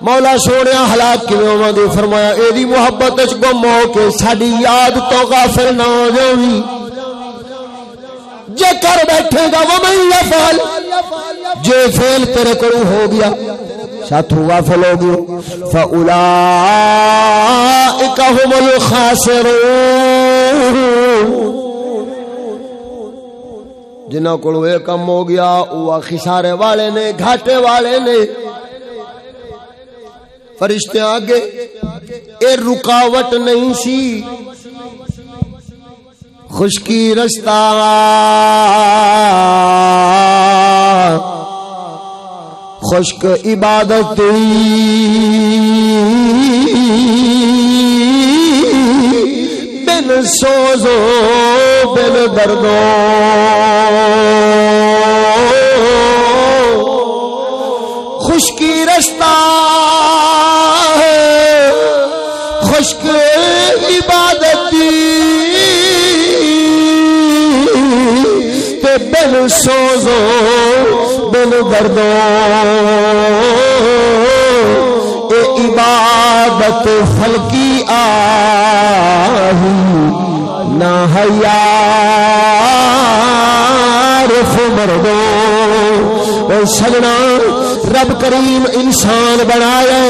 مولا سونے ہلاک کیویں ہوواں گے فرمایا اے دی محبت وچ گم ہو کے ساڈی یاد تو غافل نہ ہو جاویں۔ جے کر بیٹھے گا، وہ میں یفعل جے فعل تیرے کو ہو گیا ساتھ غافل ہو گیا فاولائک هم الخاسرون۔ جنہ کو یہ کم ہو گیا وہ خسارے والے نے، گھاٹے والے نے۔ فرشتے آگے، اے رکاوٹ نہیں سی۔ خشکی رستہ۔ خشک عبادت بن سوزو۔ بن دردو خشکی رستہ خشک عبادت تے بن سوزو بن دردو اے عبادت فلکی آہی نہ حیا رف سجنا رب کریم انسان بنایا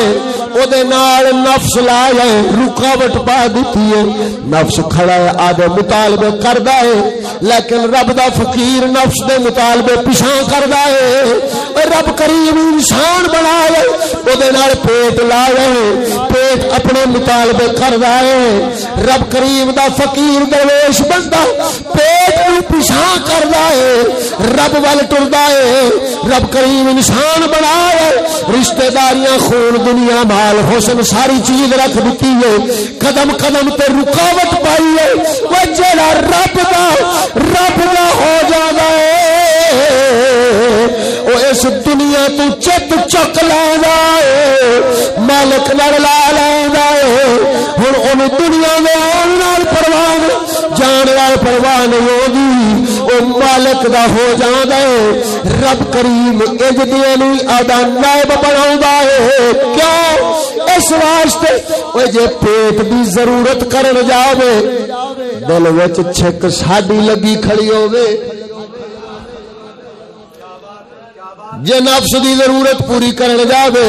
او دے نال نفس لایا رکاوٹ پا دیتی ہے نفس کھڑا ہے آدھے مطالبے کردا ہے لیکن رب دا فقیر نفس دے مطالبے پیچھا کردا ہے رب کریم انسان بنایا او دے نال پیٹ لایا پیٹ اپنے مطالبے کردا ہے رب کریم دا فقیر درویش بندہ پیٹ نو پیچھا کردا ہے رب ول ٹردا ہے رب کریم انسان بنایا رشتہ داریاں خون دنیا نال حسن ساری چیز رکھ دیتی ہے۔ قدم قدم تے رکاوٹ پائی ہے۔ وہ جڑا رب دا رب دا ہو جانا ہے۔ وہ اس دنیا تو چت چک لا ہے۔ مالک لڑ لا لا ہے۔ ہن ان دنیا دے آن نال پرواہ، جان نال پرواہ نہیں ہوگی مالک دا ہو جاندا ہے، رب کریم اج دے نہیں آدا نائب بناوندا ہے۔ کیوں؟ اس واسطے۔ او جے پیٹ دی ضرورت کرن جاوے، دل وچ چھک ساڈی لگی کھڑی ہوے جے نفس دی ضرورت پوری کرن جاوے،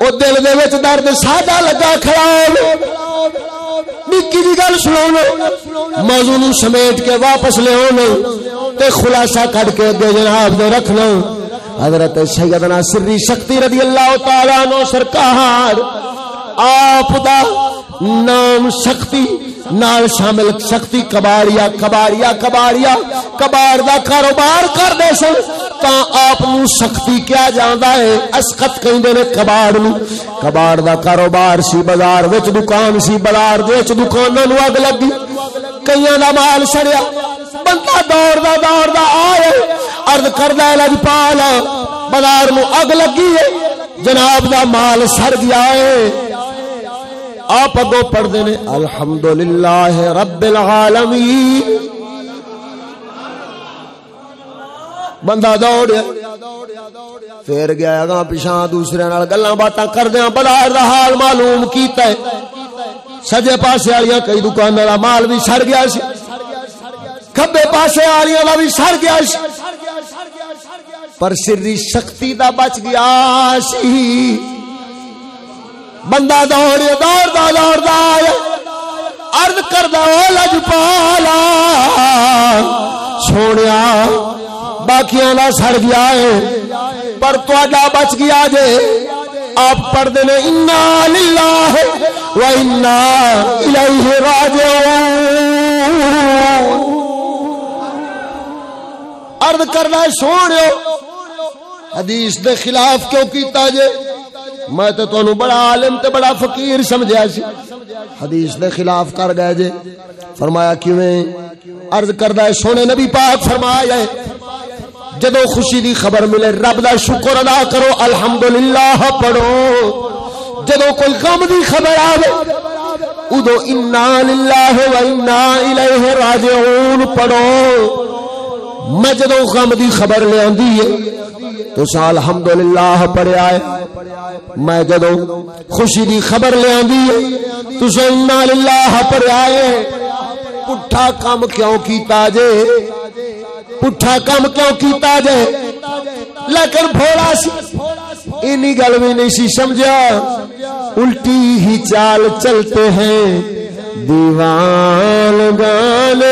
او دل دے وچ درد ساڈا لگا کھڑا ہوے نکی جی گل سنو موضوع نو سمیٹ کے واپس لے تے خلاصہ کٹ کے اگے جناب دے رکھنا۔ حضرت سیدنا سری شکتی رضی اللہ تعالی عنہ سرکار، آپ دا نام شکتی نال شامل شکتی کباڑیا کباڑیا کباڑیا کباڑ دا کاروبار کر دے سن، تا آپ نو سختی کیا جاندا ہے؟ اسقط کہندے نے کباڑ نو۔ کباڑ دا کاروبار سی، بازار وچ دکان سی، بازار دے وچ دکاناں نو اگ لگی۔ کئیاں دا مال سڑیا۔ بندہ دور دا دور دا آئے، عرض کردا ہے لجپال بازار نو اگ لگی ہے۔ جناب دا مال سڑ گیا ہے۔ آپ اگو پڑھتے ہیں الحمد للہ رب العالمین۔ بندہ دوڑ پھر گیا اگا پیچھا دوسرے نال گلاں باتاں کردیاں بازار دا حال معلوم کیتا ہے۔ سجے پاسے والیاں کئی دکاناں دا مال بھی سڑ گیا سی۔ کھبے پاسے والیاں دا بھی سڑ گیا سی۔ پر سری شکتی دا بچ گیا سی۔ بندہ دوڑ دوڑ دا دوڑ دا ارد کر دو لج پالا سونے باقیاں دا سڑ گیا ہے، پر تا بچ گیا جے۔ آپ پڑھتے نے، انا للہ و انا الیہ راجعون ارد کرنا سونے حدیث دے خلاف کیوں کیتا جے؟ میں تو تانوں بڑا عالم تے بڑا فقیر سمجھیا سی۔ حدیث دے خلاف کر گئے جے۔ فرمایا کیویں؟ عرض کردا ہے، سونے نبی پاک فرمایا ہے، جدو خوشی دی خبر ملے، رب دا شکر ادا کرو، الحمدللہ پڑھو۔ جدو کوئی غم دی خبر آوے، ادو انا للہ و انا الیہ راجعون پڑھو۔ میں جدو غم دی خبر لے آندی ہے تو سا الحمدللہ پڑھیا ہے۔ میں جدو خوشی دی خبر لے آندی ہے تو سا انا للہ پڑھیا ہے۔ پٹھا کام کیوں کیتا جے؟ پٹھا کام کیوں کیتا جے؟ لیکن بھوڑا سی، اینی گل بھی نہیں سی سمجھا الٹی ہی چال چلتے ہیں۔ دیوان گان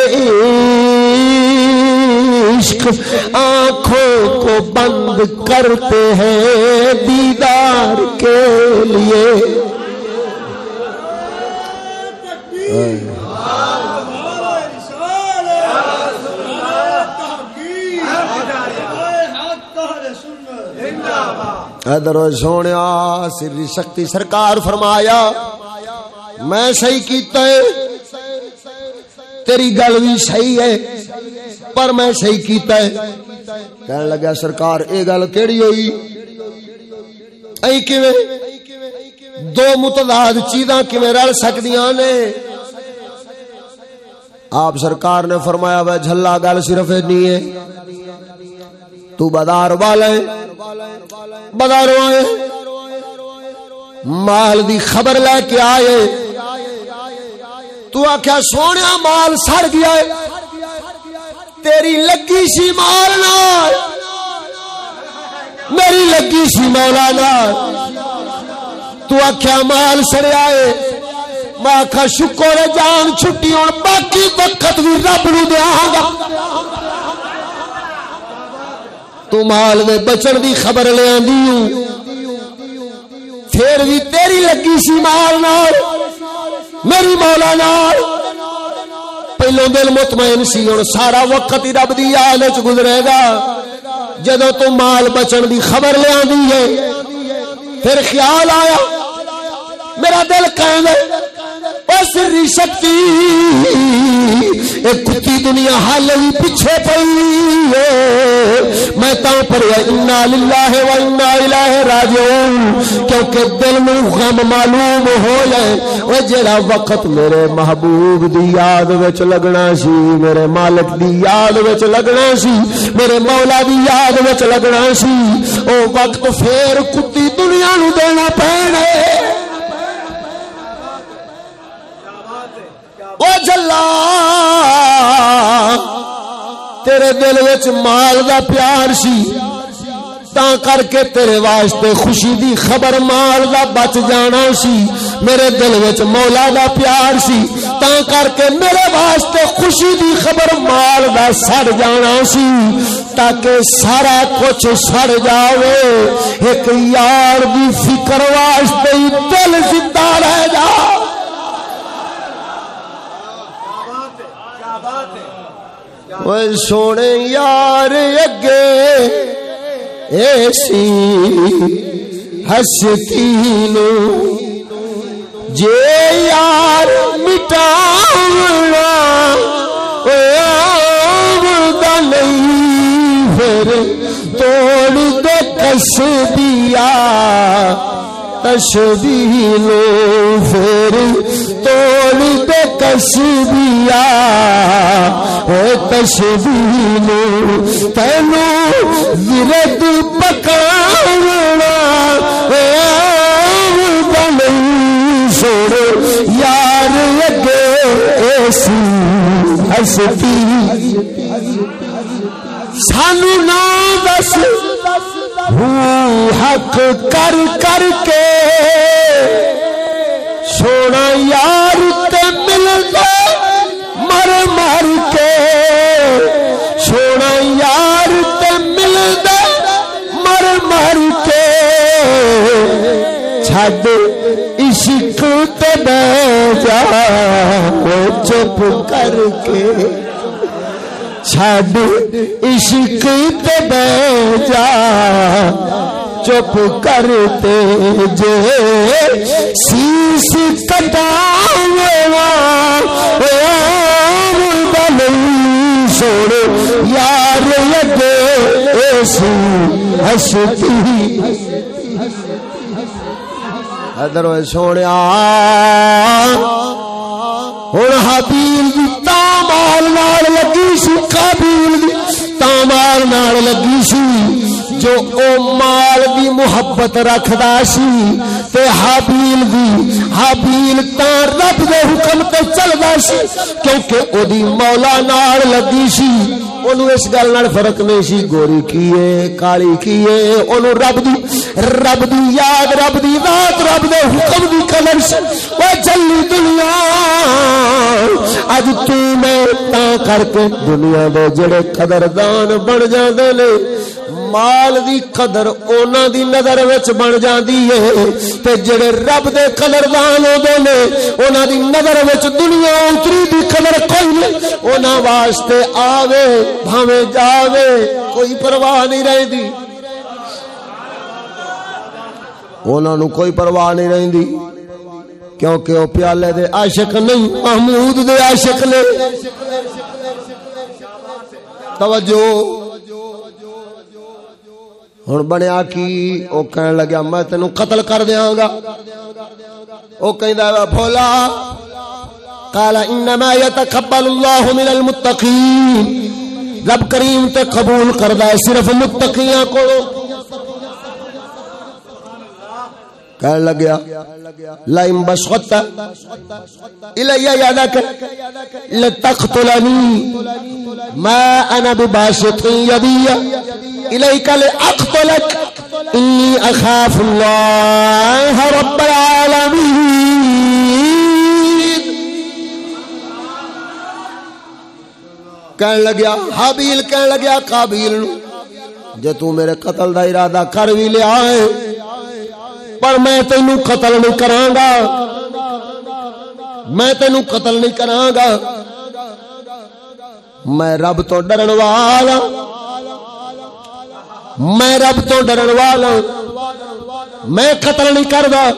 عشق آنکھوں کو بند کرتے ہیں دیدار کے لیے۔ ادھر سونے سری شکتی سرکار فرمایا، میں صحیح کیتا ہے، تیری گل بھی صحیح ہے۔ پر میں صحیح کیتا ہے۔ کہنے لگا سرکار اے گل کیڑی ہوئی؟ ائی کیویں؟ دو متضاد چیزاں کیویں رل سکدیاں نے؟ آپ سرکار نے فرمایا وہ جھلا گل صرف نہیں ہے۔ تو بازار والے بازاروں آئے مال دی خبر لے کے آئے۔ تو آخیا سونے مال سڑ گیا ہے۔ تیری لگی سی مال نال میری لگی سی مولا نال تو آخیا مال سڑیا ہے میں آخا شکر جان چھٹی ہوں باقی وقت بھی رب نو دیا گا۔ تو مال دے بچن دی خبر لے آندی ہوں۔ پھر بھی تیری لگی سی مال نال۔ میری مولا نال پہلو دل مطمئن سی ہوں سارا وقت ہی رب دی یاد چ گزرے گا۔ جدو تو مال بچن دی خبر لے ہے، پھر خیال آیا، میرا دل کہیں سری شکتی ایک کتی دنیا حال ہی پیچھے پئی میں تا پر انا للہ و انا الہ راجعون، کیونکہ دل میں غم معلوم ہو جائے۔ او جڑا وقت میرے محبوب دی یاد وچ لگنا سی، میرے مالک دی یاد وچ لگنا سی، میرے مولا دی یاد وچ لگنا سی۔ او وقت پھر کتی دنیا نو دینا پینا او جلا تیرے دل وچ مال دا پیار سی تا کر کے تیرے واسطے خوشی دی خبر مال دا بچ جانا سی میرے دل وچ مولا دا پیار سی تا کر کے میرے واسطے خوشی دی خبر مال دا سڑ جانا سی تاکہ سارا کچھ سڑ جاوے ایک یار دی فکر واسطے دل زندہ رہ جا سونے یار اگے ایسی ہستی نو جے یار مٹاونا نہیں پھر توڑ دے کس دیا تشبیہ لو پھر توڑ دے کس دیا تشبیہ لو تینو ورد پکاونا بنی یار اگے ایسی ہستی۔ سانو نا دس حق کر کر کے، سونا یار سونا یار تے مل گئے مر مر کے چھڈ عشق تے بہ جا چپ کر کے چھڈ عشق تے بہ جا چپ کرتے جے سیس یار لگے ایسی ہستی ادھر سونے ہوں حبیل دی تامال نال لگی سی، قابیل دی تامال نال لگی سی۔ جو او مال دی محبت رکھدا سی تے حابیل دی، حابیل تا رب دے حکم تے چلدا سی کیونکہ او دی مولا نال لگی سی۔ اونوں اس گل نال فرق نہیں سی۔ گوری کیے، کالی کیے، اونوں رب دی رب دی یاد، رب دی ذات، رب دے حکم دی قدر سی۔ او جلی دنیا، اج تو میں تا کر کے دنیا دے جڑے قدردان بن جاندے نے مال دی قدر اونا دی نظر وچ بن جاندی ہے۔ تے جڑے رب دے قدردان ہوندے نے، اونا دی نظر وچ دنیا اتری دی قدر کوئی نہیں۔ اونا واسطے آوے بھاویں جاوے، کوئی پرواہ نہیں رہندی۔ اونا نو کوئی پرواہ نہیں رہندی۔ کیونکہ او پیالے دے عاشق نہیں، محمود دے عاشق نے۔ توجہ۔ ہوں بنیا کی؟ وہ کہنے لگا میں تینوں قتل کر دیا گا وہ کہ بھولا قال انما يتقبل الله من المتقين رب کریم تے قبول کردا ہے، صرف متقیاں کو کہنے لگیا لائم بسخت الی یادک لتقتلنی ما انا بباسط یدی، الیک لاقتلک انی اخاف اللہ رب العالمین۔ کہنے لگیا حابیل، کہنے لگیا قابیل نو، جے تو میرے قتل دا ارادہ کر بھی لیا ہے پر میں تینو قتل نہیں کراں گا۔ میں تینو قتل نہیں کراں گا۔ میں رب تو ڈرن والا۔ میں رب تو ڈرن والا۔ میں قتل نہیں کردا۔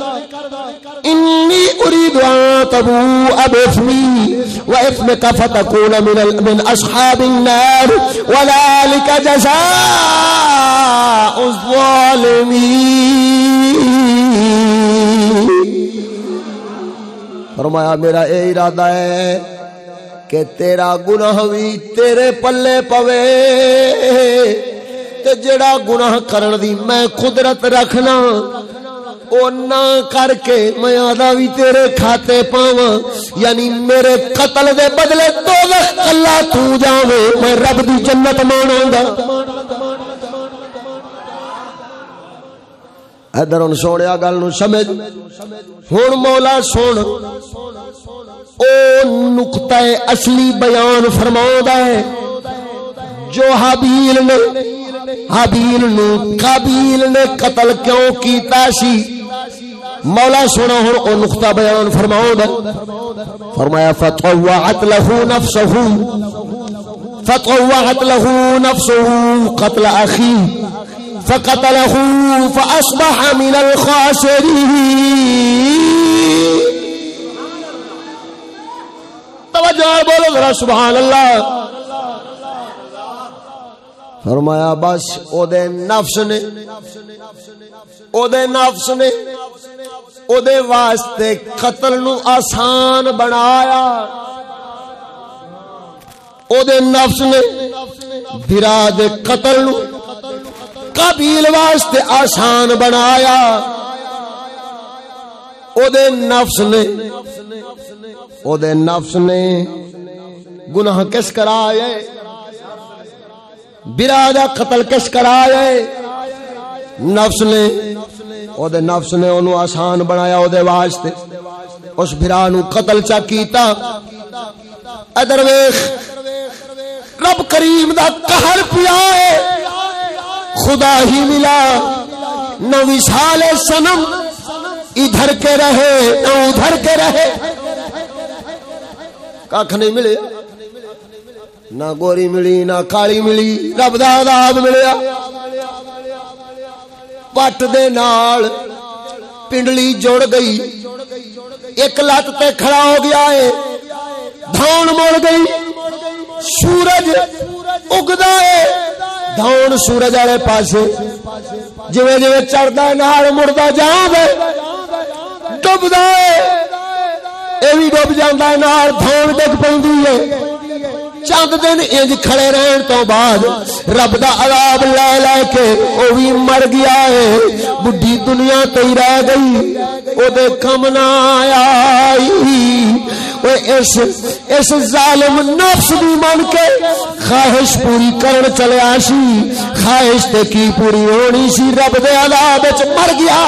إني أريد أن تبوء بإثمي وإثمك فتكون من من أصحاب النار۔ وذلك جزاء الظالمين فرمایا، میرا اے ارادہ ہے کہ تیرا گناہ بھی تیرے پلے پوے تے جڑا گناہ کرن دی میں قدرت رکھنا، او نہ کر کے میں آدھا بھی تیرے کھاتے پاواں یعنی میرے قتل دے بدلے دوزخ اللہ تو جاوے، میں رب دی جنت ماناں گا۔ ادھر ہن سونیا گل نو سمجھ۔ ہن مولا سن۔ او نقطہ اصلی بیان فرماؤں ہے۔ جو حبیل نے حبیل نو قابیل نے قتل کیوں کیتا سی؟ مولا سنا ہن او نقطہ بیان فرماؤ دا فرمایا فطوعت له نفسه۔ فطوعت له نفسه قتل اخيه فقتله فاصبح من الخاسرين. توجہ بولو ذرا، سبحان اللہ. فرمایا، بس او دے نفس نے، او دے نفس نے، او دے واسطے قتل نو آسان بنایا. او دے نفس نے، برا دے قتل نو قبیل واسطے آسان بنایا۔ او دے نفس نے او دے نفس نے گناہ کس کرائے؟ برادہ قتل کس کرائے؟ نفس نے او دے نفس نے انہوں آسان بنایا او دے واسطے۔ اس بھرا نو قتل چا کیتا۔ ادر ویخ رب کریم دا قہر پیا ہے۔ خدا ہی ملا۔ نہ وشال سنم ادھر کے رہے نہ ادھر کے رہے۔ کھ نہیں ملے۔ نہ گوری ملی، نہ کالی ملی۔ رب دا عذاب ملیا۔ پٹ دے نال پنڈلی جڑ گئی۔ ایک لت تے کھڑا ہو گیا ہے۔ دھون مڑ گئی۔ سورج اگدا ہے۔ دھون سورج والے پاسے۔ جویں جویں چڑھدا نال مڑدا جاوے ڈبدا ہے۔ اے وی ڈب جاندا ہے نال دھون ڈگ پیندی ہے۔ چند دن انج کھڑے رہن تو بعد رب دا عذاب لے لے کے او بھی مر گیا ہے۔ بڈھی دنیا تو ہی رہ گئی، او دے کم نہ آئی۔ اس اس ظالم نفس دی من کے خواہش پوری کرن چلے آسی خواہش تے کی پوری ہونی سی رب دے عذاب وچ مر گیا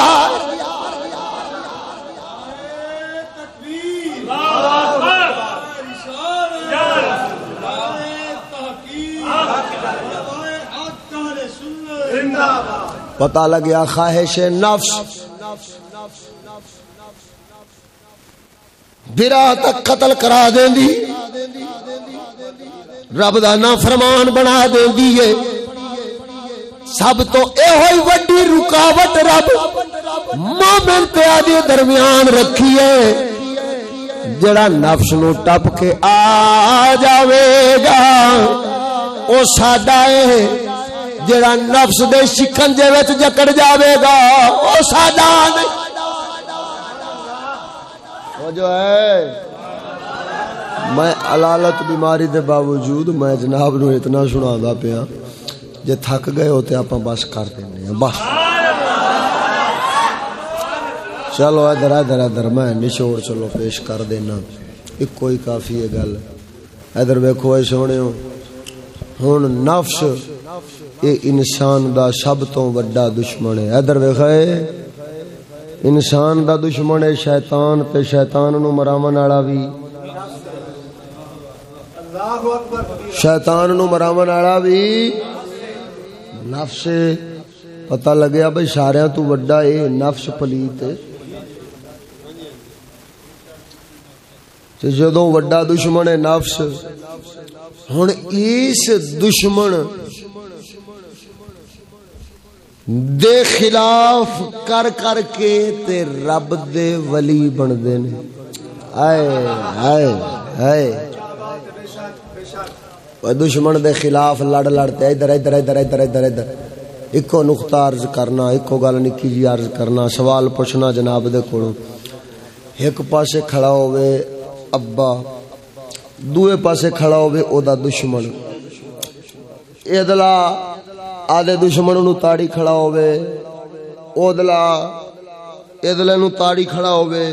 پتا لگیا خواہش نفس برا تک قتل کرا دیں دی رب دا نا فرمان بنا دیں دی ہے۔ سب تو اے ہوئی وڈی رکاوٹ رب مومن تے آدھی درمیان رکھی ہے۔ جڑا نفس نو ٹپ کے آ جاوے گا، او ساڈا ہے۔ جڑا نفس دے شکنجے وچ جکڑ جاوے گا، او ساڈا نہیں وہ جو ہے۔ میں علالت بیماری دے باوجود میں جناب نو اتنا سنادا پیا، جے تھک گئے ہوتے اپاں بس کر دینے ہیں بس۔ چلو ادھر ادھر ادھر، میں نچوڑ چلو پیش کر دینا۔ ایک کوئی کافی ہے گل۔ ادھر ویکھو اے سونے ہن نفس اے انسان دا سب تو وڈا دشمن ہے۔ ادھر ویکھے انسان دا دشمن ہے، شیطان تے شیطان نو مراون والا وی شیطان نو مراون والا وی نفس، پتہ لگیا بھئی سارے تو وڈا اے نفس پلیت۔ جدو وڈا دشمن ہے نفس، ہن اس دشمن دے خلاف کر کر کے تے رب دے ولی بندے نے آئے آئے آئے وہ دشمن دے خلاف لڑ لڑتے ادھر ادھر ادھر ادھر ادھر ادھر۔ ایکو نقطہ عرض کرنا ایکو گل نکی جی عرض کرنا، سوال پوچھنا جناب دے کولوں۔ ایک پاسے کھڑا ہوئے ابا دوے پاسے کھڑا ہوئے او دا دشمن۔ ادلا آدھے دشمن نو تاڑی کھڑا ہوئے اودلا ادلے نو تاڑی کھڑا ہوئے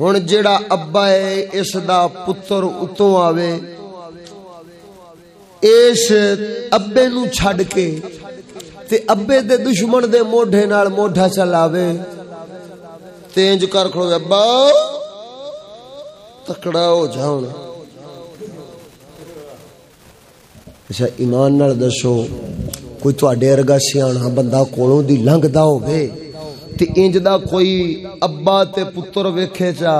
ہن جیڑا ابا ہے، اس دا پتر اتوں آوے۔ اس ابے نو چھڈ کے تے ابے دے دشمن دے موڈھے نال موڈھا چلاوے۔ تینج کر کھڑو، ابا، تکڑا ہو جاؤں اچھا ایمان نال دسو کوئی تواڈے ورگا سیاںا بندہ کولوں دی لنگدا ہوے تے انج دا کوئی ابا تے پتر ویکھے چا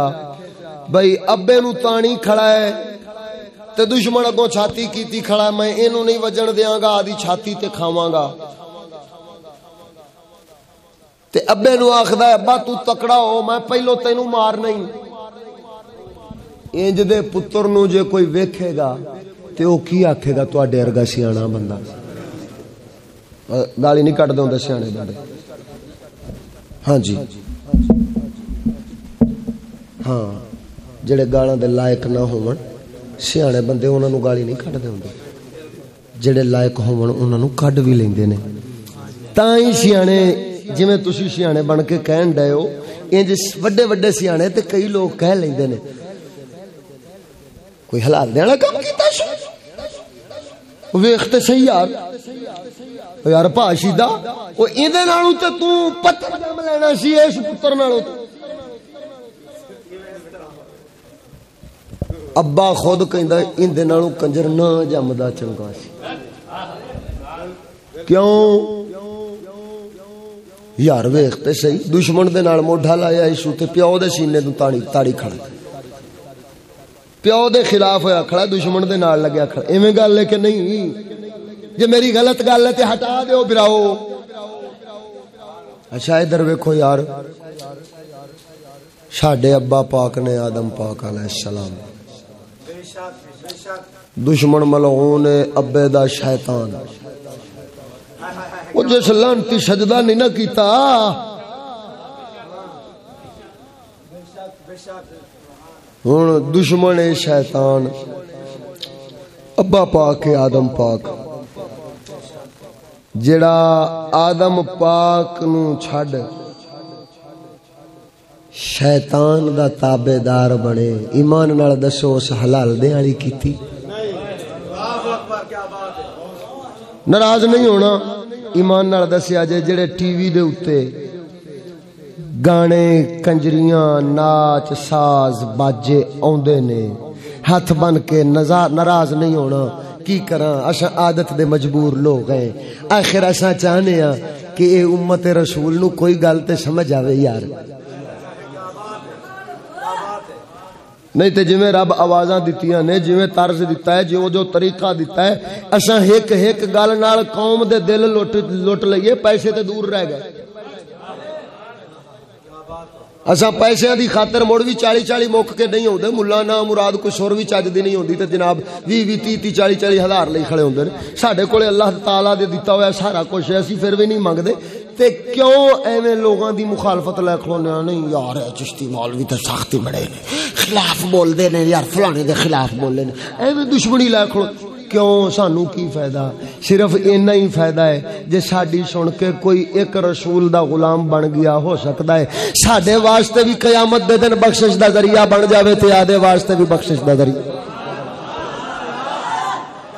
بھئی ابے نو تانی کھڑا ہے تے دشمن اگوں چھاتی کیتی کھڑا میں اینو نہیں وجن دیاں گا آدھی چھاتی تے کھاواں گا تے ابے نو آکھدا ہے ابا تو تکڑا ہو میں پہلو تینو مار نہیں انج دے پتر نو جے کوئی ویکھے گا تے او کی آکھے گا تواڈے ورگا سیاںا بندہ؟ گالی نہیں کٹ دے سیانے بندے ہاں جی۔ ہاں۔ جڑے گالاں دے لائق نہ ہون، سیانے بندے انہاں نو گالی نہیں کٹ دے۔ ہوندے جڑے لائق ہون، انہاں نو کڈ وی لیندے نے۔ تاں ہی سیانے، جویں تسی سیانے بن کے کہن ڈے ہو، انج وڈے وڈے سیانے تے کئی لوگ کہہ لیندے نے۔ کوئی حلال دینا کام کیتا شو؟ ویخ تے صحیح یار یار پاشیدہ، او ایندے نالوں تے تو پتر جم لینا سی اس پتر نالوں ابا خود کہندا ایندے نالوں کنجر نہ جمدا چنگا سی۔ کیوں؟ یار ویخ تے صحیح، دشمن دے نال موڈھا لایا ایشو تے پیو دے سینے تو تاڑی تاڑی کھڑا پیو دے خلاف ہویا کھڑا، دشمن دے نال لگیا کھڑا۔ ایویں گل ہے کہ نہیں؟ جے میری غلط گل ہے تے ہٹا دیو براؤ اچھا ادھر ویکھو یار۔ ساڈے ابا پاک نے آدم پاک علیہ السلام۔ دشمن ملعون ابے دا شیطان۔ وہ جس لانتی سجدہ نہیں نہ کیتا۔ ہوں دشمن شیطان، ابا پاک آدم پاک، جڑا آدم پاک نو چھڈ شیطان دا تابے دار بنے۔ ایمان نال دسو، اس حلال دے والی کیتی۔ ناراض نہیں ہونا۔ ایمان نال دسیا جے، جڑے ٹی وی دے اوتے گانے کنجریاں ناچ ساز باجے اوندے نے ہاتھ بن کے ناراض نہیں ہونا کی کراں اساں عادت دے مجبور لوگ ہیں آخر اساں چاہنے ہاں کہ اے امت رسول نو کوئی گل تے سمجھ آوے یار نہیں تے جویں رب آوازاں دتیاں نے جویں طرز دتا ہے جو جو طریقہ دتا ہے اساں ایک ایک گل نال قوم دے دل لٹ لٹ لئیے پیسے تے دور رہ گئے اساں پیسے دی خاطر مڑ بھی چالی چالی مک کے نہیں ہوندے، ملا نہ مراد کوئی سر بھی چج دی نہیں ہوندی تے جناب 20 20 30 30 40 40 ہزار لئی کھڑے ہوندے نے۔ ساڈے کولے اللہ تعالی دے دتا ہوا سارا کچھ ہے، اسی پھر بھی نہیں منگدے۔ تے کیوں ایویں لوگاں دی مخالفت لے کھلونے نہیں یار چشتی مولوی تے سختی بڑے نے۔ خلاف بول دے نے یار، فلانے دے خلاف بولے نے۔ ایویں دشمنی لے کھلو۔ کیوں سانو کی فائدہ؟ صرف اینا ہی فائدہ ہے جے ساڈی سن کے کوئی ایک رسول دا غلام بن گیا ہو سکتا ہے۔ ساڈے واسطے بھی قیامت دے دن بخشش دا ذریعہ بن جاوے تے آدے واسطے بھی بخشش دا ذریعہ۔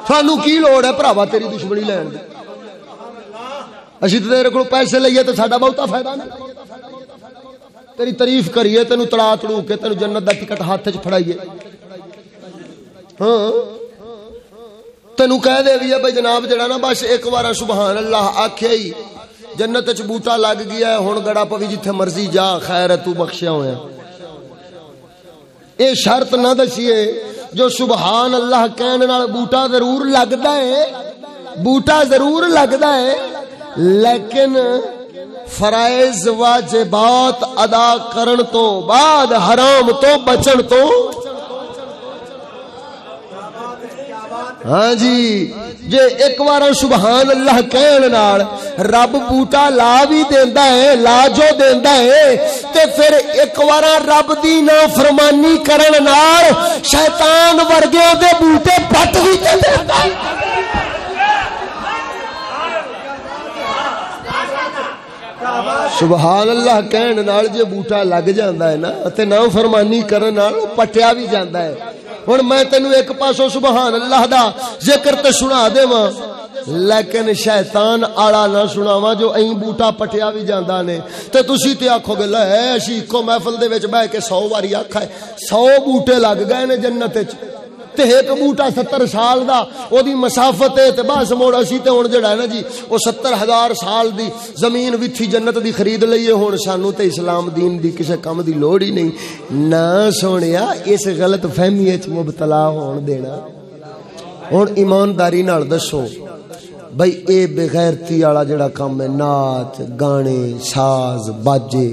سانو کی لوڑ ہے بھراوا تیری دشمنی لین دی۔ اسی تے تیرے کول پیسے لئیے تے ساڈا بہتا فائدہ نہیں تیری تعریف کریے، تینو تڑا تڑو کے تینو جنت دا ٹکٹ ہاتھ وچ پھڑائیے۔ ہاں۔ تینو کہہ دے بھی ہے، بھائی جناب جڑا نا بس ایک بار سبحان اللہ آخیا ہی، جنت چ بوٹا لگ گیا ہے ہوں گڑا پوی جتھے مرضی جا، خیر ہے، تو بخشیا ہوا اے شرط نہ دسیے، جو سبحان اللہ کہنے نال بوٹا ضرور لگتا ہے، بوٹا ضرور لگتا ہے، لیکن فرائض واجبات ادا کرن تو بعد، حرام تو بچن تو ہاں جی جے ایک بار سبحان اللہ کہن نال رب بوٹا لا بھی دیندا ہے، لا جو دیندا ہے، تے پھر ایک بار رب دی نافرمانی کرن نال شیطان ورگے دے بوٹے پٹ بھی دیندا ہے۔ سبحان اللہ کہن نال جے بوٹا لگ جاندا ہے نا، تے نا فرمانی کرن نال پٹیا بھی جاندا ہے۔ ہن میں تینو ایک پاسو سبحان اللہ دا ذکر تے سنا دیواں۔ لیکن شیطان آڑا نہ سناواں جو ایں بوٹا پٹیا بھی جاندا نے۔ تے تسی تے آکھو گے، لے اسی کو محفل دے وچ بیٹھ کے 100 واری آکھا ہے۔ 100 بوٹے لگ گئے نے جنت وچ۔ تے ایک بوٹا ستر سال دا، او دی مسافت ہے تے بس موڑ اسی تے ہن جڑا ہے نا جی او ستر ہزار سال دی زمین وتھی جنت دی خرید لئیے ہن سانو تے اسلام دین دی کسے کم دی لوڑ ہی نہیں۔ نہ سونیا، اس غلط فہمی وچ مبتلا ہون دینا۔ ہن ایمانداری نال دسو بھائی اے بغیرتی والا جڑا کام ہے ناچ گانے، ساز، باجے۔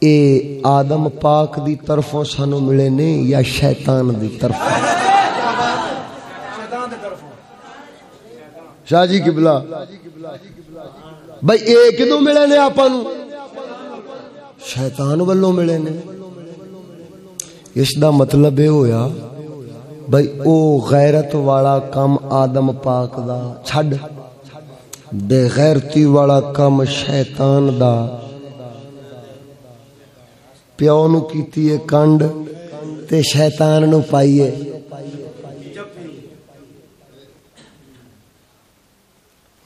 اے آدم پاک دی طرفوں سانو ملے نے یا شیطان دی طرفوں؟ شاہ جی کی بھائی اے کدو ملے نے آپ شیطان والوں ملے نے۔ اس دا مطلب اے ہویا، بھائی او غیرت والا کم آدم پاک دا، چھڈ۔ بے غیرتی والا کم شیطان دا۔ پیو نو کیتی ہے کنڈ تے شیطان نو پائیے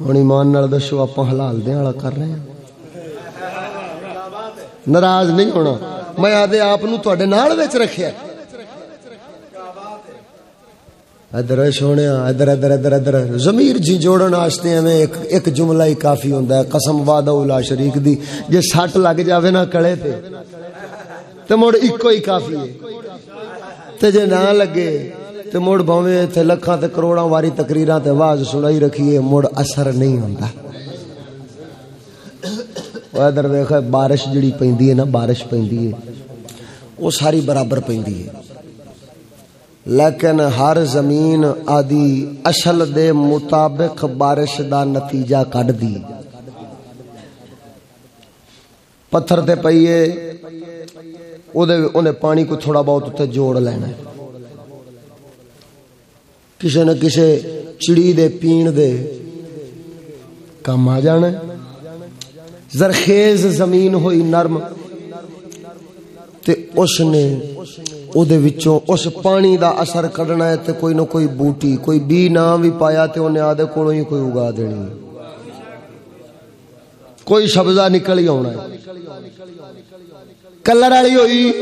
ہوں ایمان نال دسو آپ حلال دے والا کر رہے ہیں۔ ناراض نہیں ہونا۔ میں آدھے آپ تے رکھیا۔ ادھر سونے، ادھر ادھر ادھر ادھر۔ زمیر جی جوڑن واسطے ایویں ایک ایک جملہ ہی کافی ہوندا ہے۔ قسم وعدہ الا شریک دی، جے سٹ لگ جاوے نا کڑے تے۔ تے مڑ اکو ہی کافی ہے۔ تے جے نہ لگے، تے مڑ بھویں تے لکھاں تے کروڑاں واری تقریراں تے واز سنائی رکھیے، مڑ اثر نہیں ہوندا۔ او ادھر ویکھ، بارش جڑی پیندی ہے نا، بارش پیندی ہے۔ وہ ساری برابر پیندی ہے۔ لیکن ہر زمین آدی اصل دے مطابق بارش دا نتیجہ کڈ دی۔ پتھر تے پئیے۔ انہیں پانی کو تھوڑا بہت اتنے جوڑ لینا ہے کسی نہ کسی چڑی دے پین دے کم آ جانا زرخیز زمین ہوئی نرم تے اس نے او دے وچوں اس پانی دا اثر کڈنا ہے تے کوئی نہ کوئی بوٹی کوئی بی نہ بھی پایا تے انہیں آدھے کولوں ہی کوئی اگا دینی کوئی سبزہ نکل ہی آنا ہے کلر والی ہوئی۔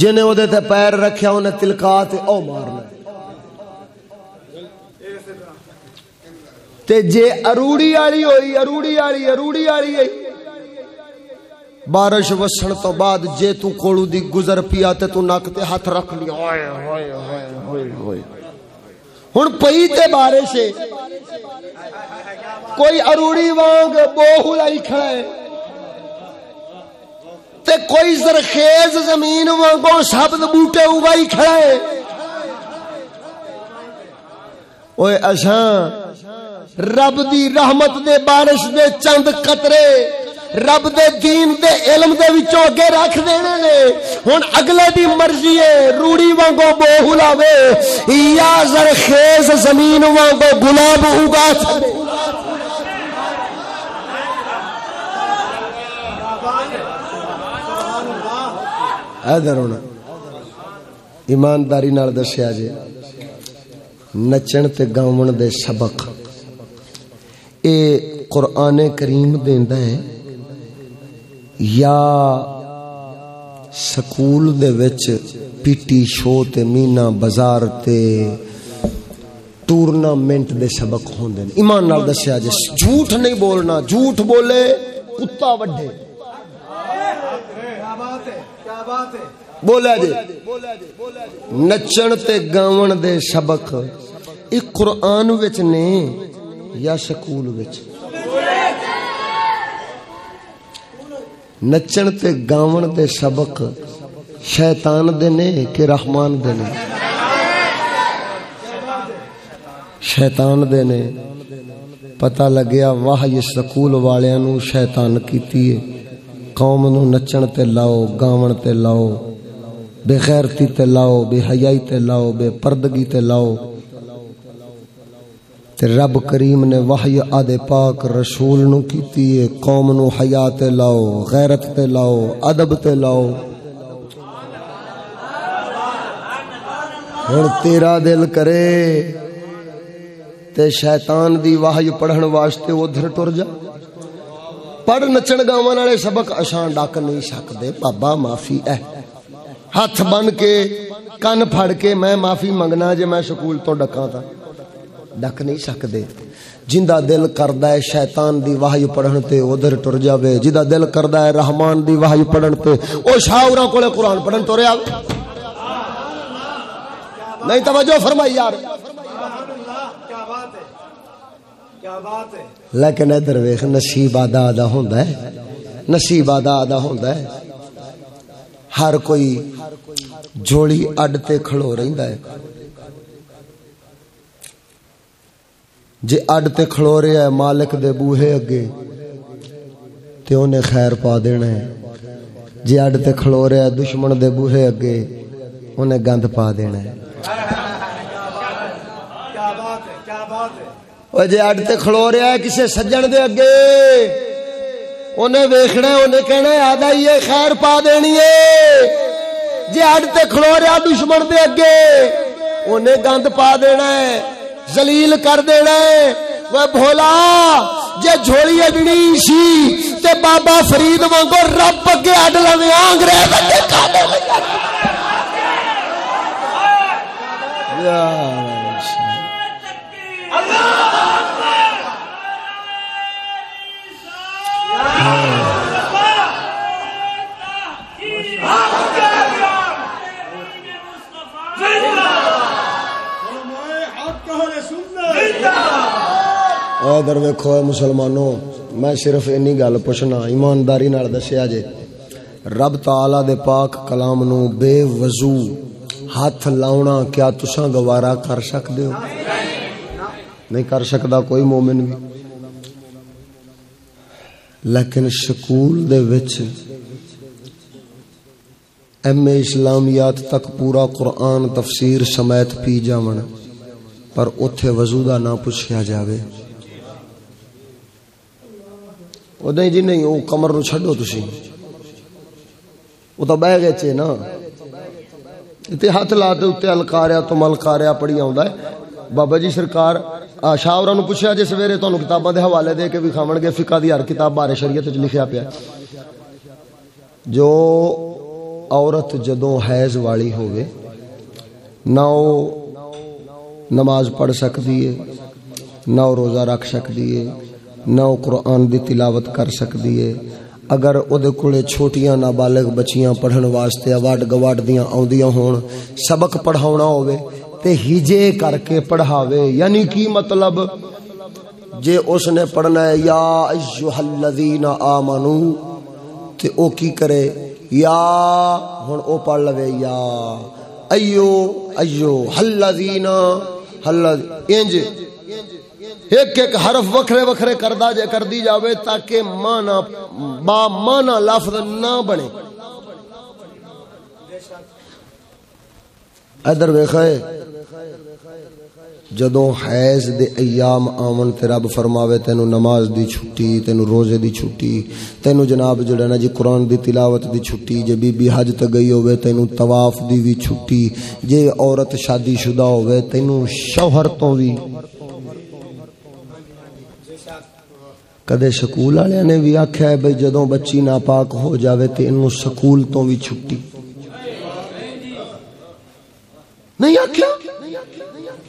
جن تے پیر رکھیا، انہیں تلکا تے او مارنا۔ تے جے اروڑی والی ہوئی، اروڑی والی اروڑی والی ہوئی۔ بارش وسن تو بعد جے تو کولو دی گزر پیا تے تو نک تے ہاتھ رکھ لیا۔ ہوئے ہوئے ہوئے ہوئے ہن پئی تے بارش ہے۔ کوئی اروڑی وانگ بوہ لائی کھڑا ہے۔ تے کوئی زرخیز زمین وانگوں سبز بوٹے اگائی کھڑے اوے اساں رب دی رحمت دے بارش دے چند قطرے رب دے دین دے علم دے وچوں اگے رکھ دینے نے۔ ہن اگلے دی مرضی ہے روڑی وانگو بو لاوے۔ یا زرخیز زمین وانگو گلاب اگا چھڑے ادھر ہونا ایمانداری نال دسیا جی نچن تے گاون دے سبق اے قرآن کریم دیندا ہے یا سکول دے وچ پی ٹی شو تے مینا بازار تے ٹورنامنٹ دے سبق ہوندے ایمان نال دسیا جی جھوٹ نہیں بولنا جھوٹ بولے کتا وڈے جی۔ جی، جی، بولا جی۔ نچن تے گاون دے سبق ای قرآن وچ نے یا سکول وچ۔ نچن تے گاون دے سبق شیطان دے نے کہ رحمان دے نے۔ شیطان دے نے۔ پتہ لگیا واہ یہ سکول والیاں نو شیطان کیتی ہے۔ قوم نو نچن تے لاؤ، گاون تے لاؤ، بے خیرتی تے لاؤ، بے حیائی تے لاؤ، بے پردگی تے لاؤ۔ تے رب کریم نے وحی عد پاک رسول نو کیتی ہے، قوم نو حیا تے لاؤ، غیرت تے لاؤ، ادب تے لاؤ۔ ہر تیرا دل کرے، تے شیطان دی وحی پڑھن واسطے ادھر ٹر جا۔ پڑھ نچن گاون والے سبق اساں ڈک نہیں سکتے بابا معافی ہے ہاتھ بن کے کن پھڑ کے میں معافی منگنا جے میں سکول تو ڈکاں تا ڈک نہیں سکدے جندہ دل کرد ہے شیطان دی وحی پڑھن تے ادھر ٹر جائے جا دل کردا ہے رحمان دی وحی پڑھن تے وہ شاہوراں کو قرآن پڑھن ٹریا نہیں توجہ فرمائی یار لیکن ادھر ویخ نصیب آدھا آدھا ہوندا نصیب آدھا آدھا ہوندا ہر کوئی جوڑی اڈ تے کھڑو رہندا ہے۔ جے اڈ تے کھڑو رہیا ہے مالک دے بوہے اگے تو اونے خیر پا دینا ہے۔ جے اڈ تے کھڑو رہیا ہے دشمن دے بوہے اگے انہیں گند پا دینا ہے۔ وہ جی اڈ تے کھلو رہا ہے کسے سجن دے اگے انہیں ویکھنا انہیں کہنا آدھا یہ خیر پا دینی ہے جی اڈ تے کھلو رہا دشمن دے اگے انہیں گند پا دینا ہے زلیل کر دینا ہے وہ بھولا جے جھوڑی اڈنی سی تے بابا فرید وانگو رب اگے اڈ آنگ رہے اگے کھا دے یا ادھر ویکھو مسلمانوں، میں صرف اینی گل پوچھنا، ایمانداری نال دسیا جے۔ رب تالا دے پاک کلام نو بے وضو، ہاتھ لاؤنا، کیا تساں گوارا کر سکتے ہو؟ ਤੁਸੀਂ ਗਵਾਰਾ ਕਰ ਸਕਦੇ ਹੋ ਨਹੀਂ ਕਰ ਸਕਦਾ ਕੋਈ ਮੂਮਿਨ ਵੀ ਲੇਕਿਨ ਸਕੂਲ ਦੇ ਵਿੱਚ ਐਮ ਇਸਲਾਮੀਆਤ ਤੱਕ ਪੂਰਾ ਕੁਰਾਨ ਤਫਸੀਰ ਸਮੇਤ ਪੀ ਜਾਵਣ ਪਰ ਉੱਥੇ ਵਜ਼ੂ ਦਾ ਨਾ ਪੁੱਛਿਆ ਜਾਵੇ ਉਦਾਂ ਹੀ ਜੀ ਨਹੀਂ ਉਹ ਕਮਰ ਨੂੰ ਛੱਡੋ ਤੁਸੀਂ ਉਹ ਤਾਂ ਬਹਿ ਗਏ ਚ ਨਾ ਇੱਥੇ ਹੱਥ ਲਾ ਦੇ ਉੱਤੇ ਅਲਕਾਰਿਆ ਤੋਂ بابا جی سرکار شاہ ہوراں پوچھا جی سویرے تانوں کتاباں حوالے دے کے وکھاون گے فقہ دی ہر کتاب بارے شریعت لکھا پیا جو عورت جدوں حیض والی ہوے نہ وہ نماز پڑھ سکتی ہے نہ وہ روزہ رکھ سکتی ہے نہ وہ قرآن دی تلاوت کر سکتی ہے اگر وہ کولے چھوٹیاں نابالغ بچیاں پڑھن واسطے اواڈ گواڈ دیاں آدیاں ہون سبق پڑھاونا ہوئے تے ہجے کر کے پڑھاوے۔ یعنی کی مطلب؟ جے اس نے پڑھنا ہے، یا ایوہ الذین آمنو، تے او کی کرے؟ یا، ہن او پڑھ لوے، یا۔ ایو ایو الذین انج۔ ایک ایک حرف وکھرے وکھرے کردا جے کر دی جاوے تاکہ معنی، با معنی لفظ نہ بنے۔ ادھر ویخائے جدو حیض دے ایام آمن تے رب فرماوے تینو نماز دی چھٹی تینو روزے دی چھٹی تینو جناب جڑا نا جی قرآن دی تلاوت دی چھٹی، جے بی بی حج تے گئی ہوے تینو تواف دی وی چھٹی، جے عورت شادی شدہ ہوئے تینو شوہر تو وی کدے سکول والے نے بھی آکھیا ہے، بھئی جدو بچی ناپاک ہو جاوے تینو شکول سکول تو وی چھٹی۔ نہیں آخیا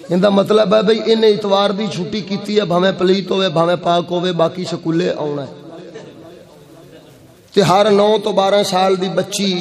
ان مطلب ہے بھائی انہیں اتوار کی چھٹی کی ہے پلیت ہوے پاک ہوے باقی سکولے آنا ہر نو تو بارہ سال دی بچی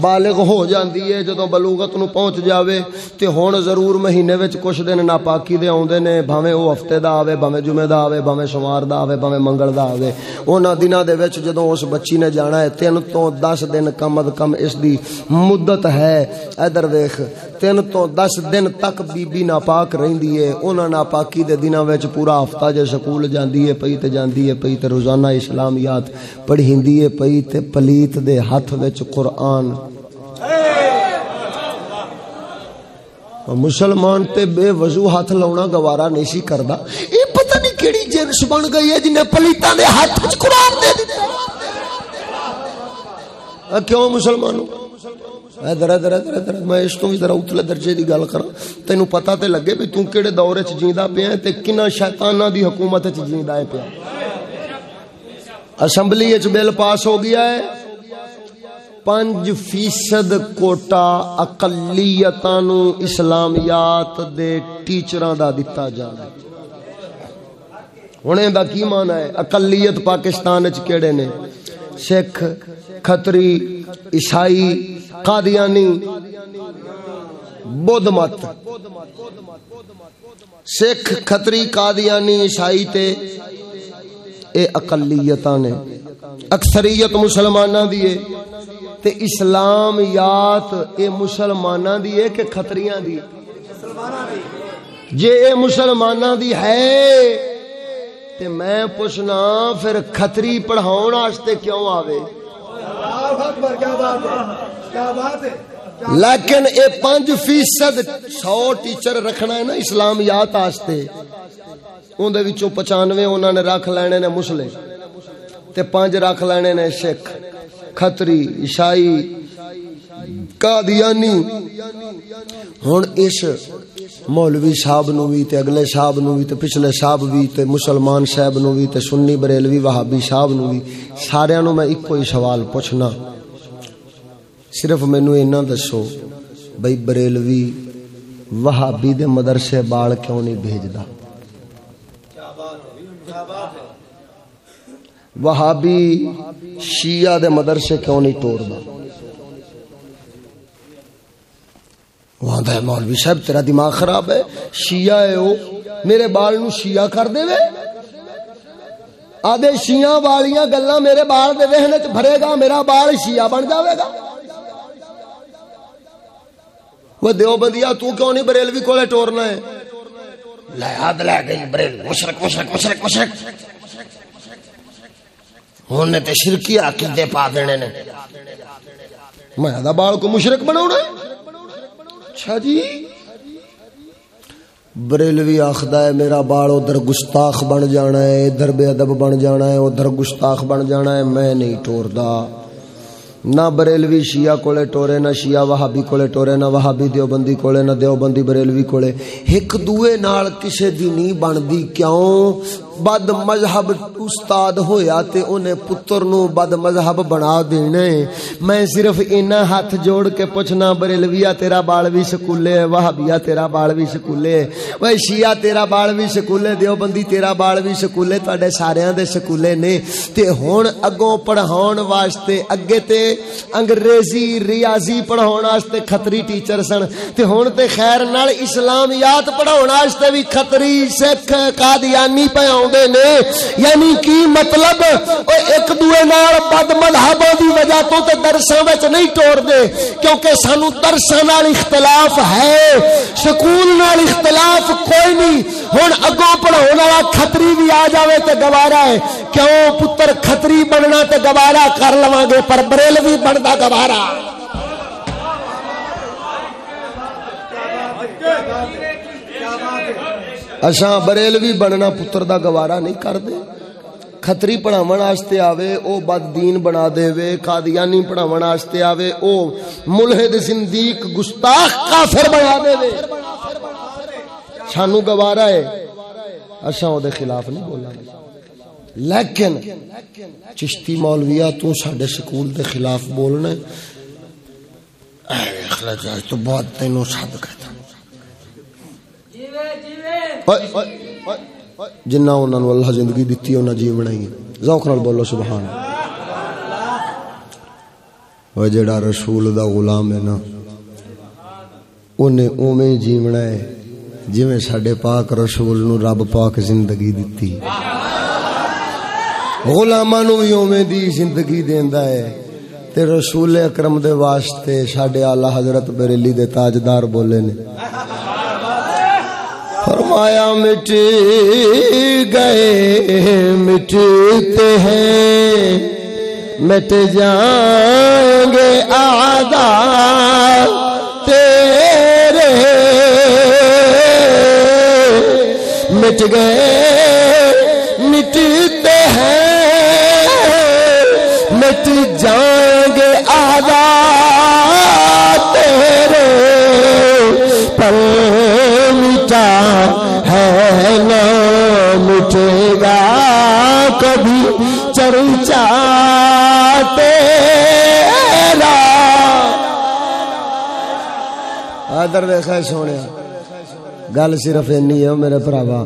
بالغ ہو جاندی ہے، جدوں بلوغت نو پہنچ جاوے، تے ہن ضرور مہینے وچ کچھ دن ناپاکی دے اوندے نے، بھاویں او ہفتے دا آوے، بھاویں جمعے دا آوے، بھاویں شوار دا آوے، بھاویں منگل دا آوے۔ انہاں دناں دے وچ جدوں اس بچی نے جانا ہے، تین تو دس دن کم اد کم اس دی مدت ہے۔ ادھر ویخ تین تو دس دن تک بی بی ناپاک رہندی ہے، انہاں ناپاکی دے دناں وچ پورا ہفتہ جے سکول جاندی ہے، پئی تے جاندی ہے، پئی تے روزانہ اسلامیات پڑھیندی ہے، پئی تے پلیت دے ہاتھ وچ قرآن۔ ہاں، مسلمان تے بے وضو ہاتھ لاؤنا گوارا نہیں سی کردا۔ اے پتہ نہیں کیڑی جنس بن گئی ہے جنہیں پلیتاں دے ہاتھ وچ قرآن دے دتا کیوں مسلمانوں؟ ادھر ادھر ادھر ادھر میں اس تو بھی ذرا اتلے درجے دی گل کراں۔ تینوں پتہ تے لگے بھی تو کیڑے دور وچ جیندا پیا تے کنا شیطاناں دی حکومت وچ جیندا ہے پیا۔ اسمبلی وچ بل پاس ہو گیا ہے۔ پنج فیصد کوٹا اقلیتاں نو اسلامیات دے ٹیچراں دا دتا جانا ہن دا کی معنی ہے؟ اقلیت پاکستان وچ کیڑے نے؟ سکھ کھتری، عیسائی، قادیانی۔ بدھ مت۔ سکھ، کھتری، قادیانی، عیسائی تے اے اقلیتاں نے۔ اکثریت مسلماناں دی ہے تے اسلامیات اے مسلماناں دی ہے کہ کھتریاں دی۔ جے اے مسلماناں دی ہے تے میں پوچھنا پھر کھتری پڑھاؤن واسطے کیوں آوے؟ لیکن اے پانچ فیصد سو ٹیچر رکھنا ہے نا اسلامیات واسطے اندر وچوں پچانوے انہوں نے رکھ لینے نے مسلے تے پانچ رکھ لینے نے سکھ کھتری عیسائی قادیانی۔ ہن اس مولوی صاحب نو بھی تے اگلے صاحب نو بھی تے پچھلے صاحب بھی تے مسلمان صاحب نو بھی تے سنی بریلوی وہابی صاحب نو بھی سارے نو میں ایک ہی سوال پوچھنا۔ صرف مینو اینا دسو بھائی بریلوی وہابی دے مدرسے بال کیوں نہیں بھیجدا؟ وہابی شیعہ دے مدرسے کیوں نہیں توڑدا؟ وہاں دا مولوی صاحب، تیرا دماغ خراب ہے، شیعہ ہے او میرے بال نو شیعہ کر دے وے۔ آدھے شیعہ والیاں گلاں میرے بال دے وہن وچ بھرے گا، میرا بال شیعہ بن جاوے گا۔ وہ دیوبندیا تو کیوں نہیں بریلوی کولے ٹورنا ہے؟ لے ہاتھ لے گئی بریل مشرک مشرک مشرک مشرک ہن تے شرکی عقیدے پا دینے نے۔ میں دا بال کو مشرک بناونا ہے۔ اچھا جی؟ بریلوی آخدا ہے، میرا بال ادھر گستاخ بن جانا ہے، ادھر بے ادب بن جانا ہے، ادھر گستاخ بن جانا ہے، میں نہیں ٹوردا۔ نہ بریلوی شیعہ کولے ٹورے، نہ شیعہ وہابی کولے ٹورے، نہ وہابی دیوبندی کولے، نہ دیوبندی بریلوی کولے۔ ایک دوے نال کسے دی نہیں بندی کیوں؟ بد مذہب استاد ہویا تے انہیں پتر نو بد مذہب بنا دینے میں صرف اینا ہاتھ جوڑ کے پوچھنا بریلویا تیرا بال بھی سکولے وہابیا تیرا بال بھی سکولے وے شیعہ تیرا بال بھی سکولے دیوبندی تیرا بال بھی سکولے تواڈے ساریاں دے سکولے نے تے ہن اگوں پڑھاون واسطے اگے تے انگریزی ریاضی پڑھاون واسطے کھتری ٹیچر سن تے ہن تے خیر نال اسلامیات پڑھاون واسطے بھی کھتری سکھ قادیانی پے آوندے نے یعنی کی مطلب؟ او ایک دوے نال بد مذہبوں دی وجہ تو تے درساں وچ نہیں ٹور دے کیونکہ سانو درساں نال اختلاف ہے، سکول نال اختلاف کوئی نہیں۔ ہن اگوں پڑھاون والا کھتری بھی آ جاوے تے گوارا ہے، کیوں پتر کھتری بننا تے گوارا کر لواں گے، پر بریلوی بندا گوارا۔ اچھا بریلوی بننا پتر دا گوارا نہیں کر دے کھتری پڑھاون واسطے آوے، او بد دین بنا دے وے قادیانی پڑھاون واسطے آوے، او ملحد زندیق گستاخ کافر بنا دے وے سانو گوارا ہے۔ اچھا او دے خلاف نہیں بولنا۔ لیکن چشتی مولویا تو ساڈے سکول دے خلاف بولنا اے اخلاق تو بہت تینوں سب کہتا جنہ انہوں نے اللہ زندگی دیتی انہوں نے جی بنائی ذوق نال بولو سبحان وہ جڑا رسول دا غلام ہے نا انہیں اوویں جیونا ہے جویں ساڈے پاک رسول نو رب پاک زندگی دتی غلاماں نو بھی اوویں دی زندگی دیندا ہے تے رسول اکرم دے واسطے ساڈے اعلی حضرت بریلی دے تاجدار بولے نے فرمایا مٹ گئے، مٹتے ہیں۔ مٹ جائیں گے آدھا تیرے۔ مٹ گئے، مٹتے ہیں۔ مٹ جائیں گے آدھا تیرے۔ پر کبھی چرچا تیرا ادھر دیکھا سونے، گل صرف اینی ہے، میرے بھراوا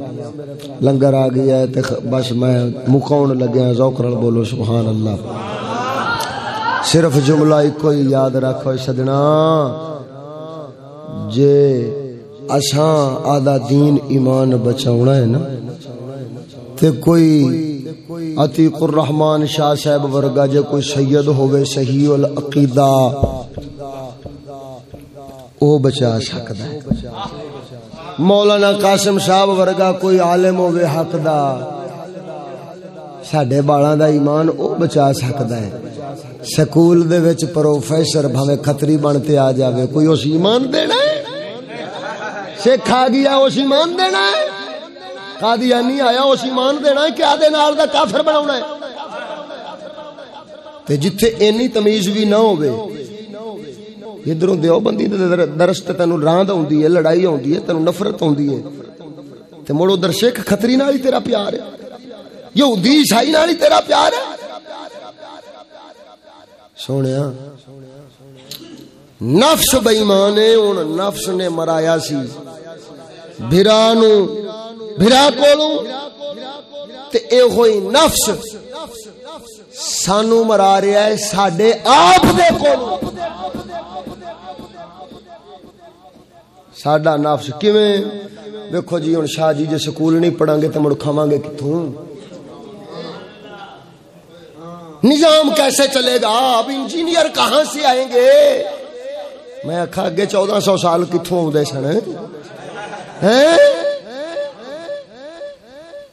لنگر آ گیا ہے تے بس میں مکاؤن لگیا ذوقرل بولو، سبحان اللہ۔ صرف جملہ ایک ہی یاد رکھو سجنا۔ جے اساں آدھا دین ایمان بچاونا ہے نا، تے کوئی عتیق الرحمن شاہ صاحب ورگا جے کوئی سید ہوئے صحیح العقیدہ، او بچا سکتا ہے۔ مولانا قاسم صاحب ورگا کوئی عالم ہوئے حق دا ساڈے بالاں دا ایمان او بچا سکتا ہے۔ سکول دے وچ پروفیسر بھاوے کھتری بنتے آ جاوے، کوئی اس ایمان دینا ہے؟ سکھ آ گیا، اس ایمان دینا ہے؟ قادیانی یعنی آیا اس ایمان دینا ہے کہ آدھے نال دا کافر بناونا ہے۔ تے جتھے اینی تمیز بھی نہ ہوئے ادھروں دیو بندی درس تے تینوں راند ہوندی ہے، لڑائی ہوندی ہے، تینوں نفرت ہوندی ہے۔ تے مڑو در سکھ کھتری نال ہی تیرا پیار ہے۔ یہودی عیسائی نال ہی تیرا پیار ہے۔ سونیا، نفس بےمان ہے، ہن نفس نے مرایا سی۔ بھرا نو بھرا کولوں تے اے ہوئی نفس سانو مرا رہا ہے ساڈے آپ دے کولوں۔ ساڈا نفس کیویں؟ دیکھو جی ہن شاہ جی جے سکول نہیں پڑھاں گے تے مڑ کھاواں گے کتھوں؟ نظام کیسے چلے گا؟ اب انجینئر کہاں سے آئیں گے؟ میں آخا اگے چودہ سو سال کتوں آدھے سن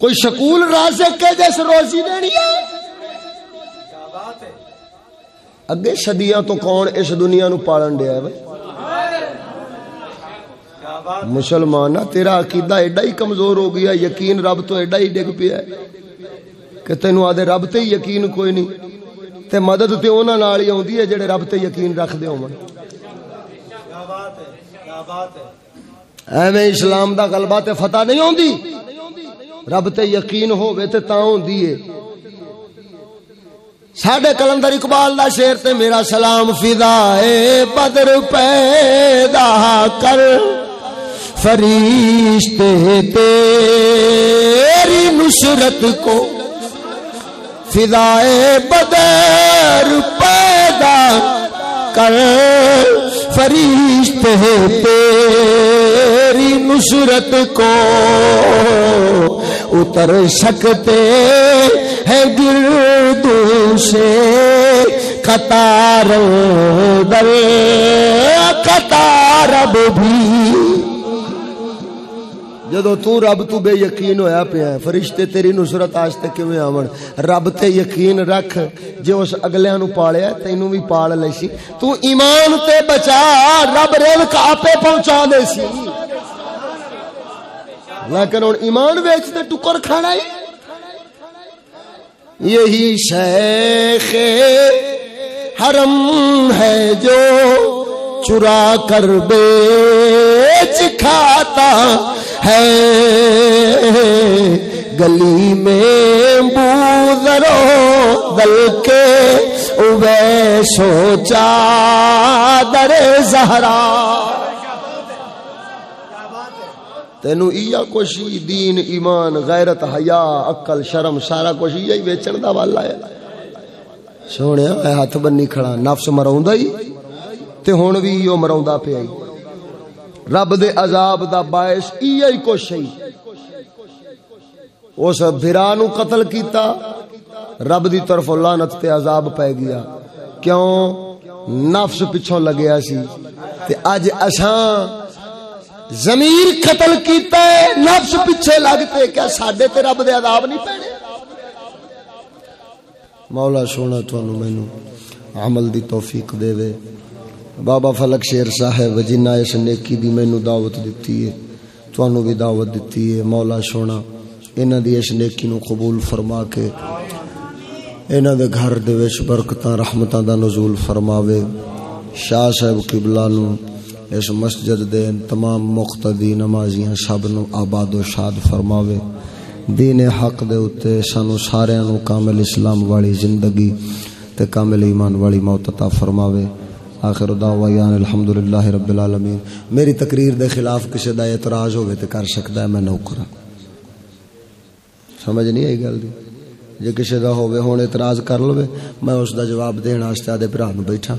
کوئی سکول رازق کے جیسے روزی دینی ہے؟ اگے صدیاں تو کون اس دنیا نو پالن دیا ہے مسلمان تیرا عقیدہ ایڈا ہی کمزور ہو گیا، یقین رب تو ایڈا ہی ڈگ پیا ہے کہ تینو آدھے رب تے یقین کوئی نہیں۔ تے مدد تے انہاں نال ہی اوندی ہے جڑے رب تے یقین رکھ دے ہون۔ ایویں اسلام دا غلبہ تے فتح نہیں ہوندی رب تے یقین ہووے تے تاں ہوندی ہے ساڈے کلندر اقبال دا شعر تے میرا سلام فضا اے، بدر پیدا کر۔ فرشتے تیری نصرت کو فضائے بدر پیدا کر۔ فرشتے تیری نصرت کو اتر سکتے ہیں گردوں سے قطار در، قطار اب بھی۔ جدو تو رب تو بے یقین ہویا پیا ہے، فرشتے تیری نصرت آستے کیویں آون؟ رب تے یقین رکھ جو اس اگلیاں نو پالیا تینوں بھی پال لے سی۔ تو ایمان تے بچا، رب رزق آپے پہنچا دے سی۔ لیکن ہن ایمان ویچ تے ٹکر کھانا ہی یہی شیخ حرم ہے جو چرا کر بیچ کھاتا ہے۔ گلی میں بوزرو دل کے اوے سوچا در زہرا۔ تینو ایا کچھ دین، ایمان، غیرت، حیا، عقل، شرم، سارا کچھ ایا ہی ویچن دا والا ہے۔ سونے، اے ہاتھ بنی کھڑا، نفس مراؤندا ہی، تے ہن وی او مراؤندا پیا ہی۔ رب دے عذاب دا باعث ایہی کچھ ہے۔ اس بھرا نو قتل کیتا، رب دی طرف لعنت تے عذاب پے گیا۔ کیوں؟ نفس پیچھوں لگیا سی۔ تے اج اساں ضمیر قتل کیتا ہے، نفس پیچھے لگتے کیا ساڈے تے رب دے عذاب نہیں پینے؟ مولا سونا تھانو مینوں عمل دی توفیق دے وے۔ بابا فلک شیر صاحب جنہ اس نیکی دی مینوں دعوت دتی ہے، تھانو بھی دعوت دتی ہے۔ مولا سونا، انہاں دی اس نیکی نو قبول فرما کے انہاں دے گھر دے وچ برکتاں، رحمتاں دا نزول فرماوے۔ شاہ صاحب قبلہ نو اس مسجد دے تمام مقتدی نمازیاں سب نو آباد و شاد فرماوے۔ دین حق دے اتے سانو سارے نو کامل اسلام والی زندگی تے کامل ایمان والی موت عطا فرماوے۔ آخر دعویان الحمدللہ رب العالمین۔ میری تقریر دے خلاف کسی دا اعتراض ہوئے تے کر سکتا ہے میں نوکرا ہاں۔ سمجھ نہیں آئی گل دی؟ جے کسی دا ہوئے ہون اعتراض کر لوے، میں اس دا جواب دینا واسطے آدے بھرا نو بیٹھا۔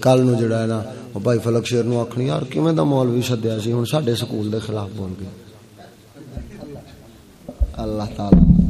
کل نو جڑا ہے نا بھائی فلک شیر نو آخنی یار کیویں دا مولوی سدیا سی ہن ساڈے سکول دے خلاف بول گیا اللہ تعالی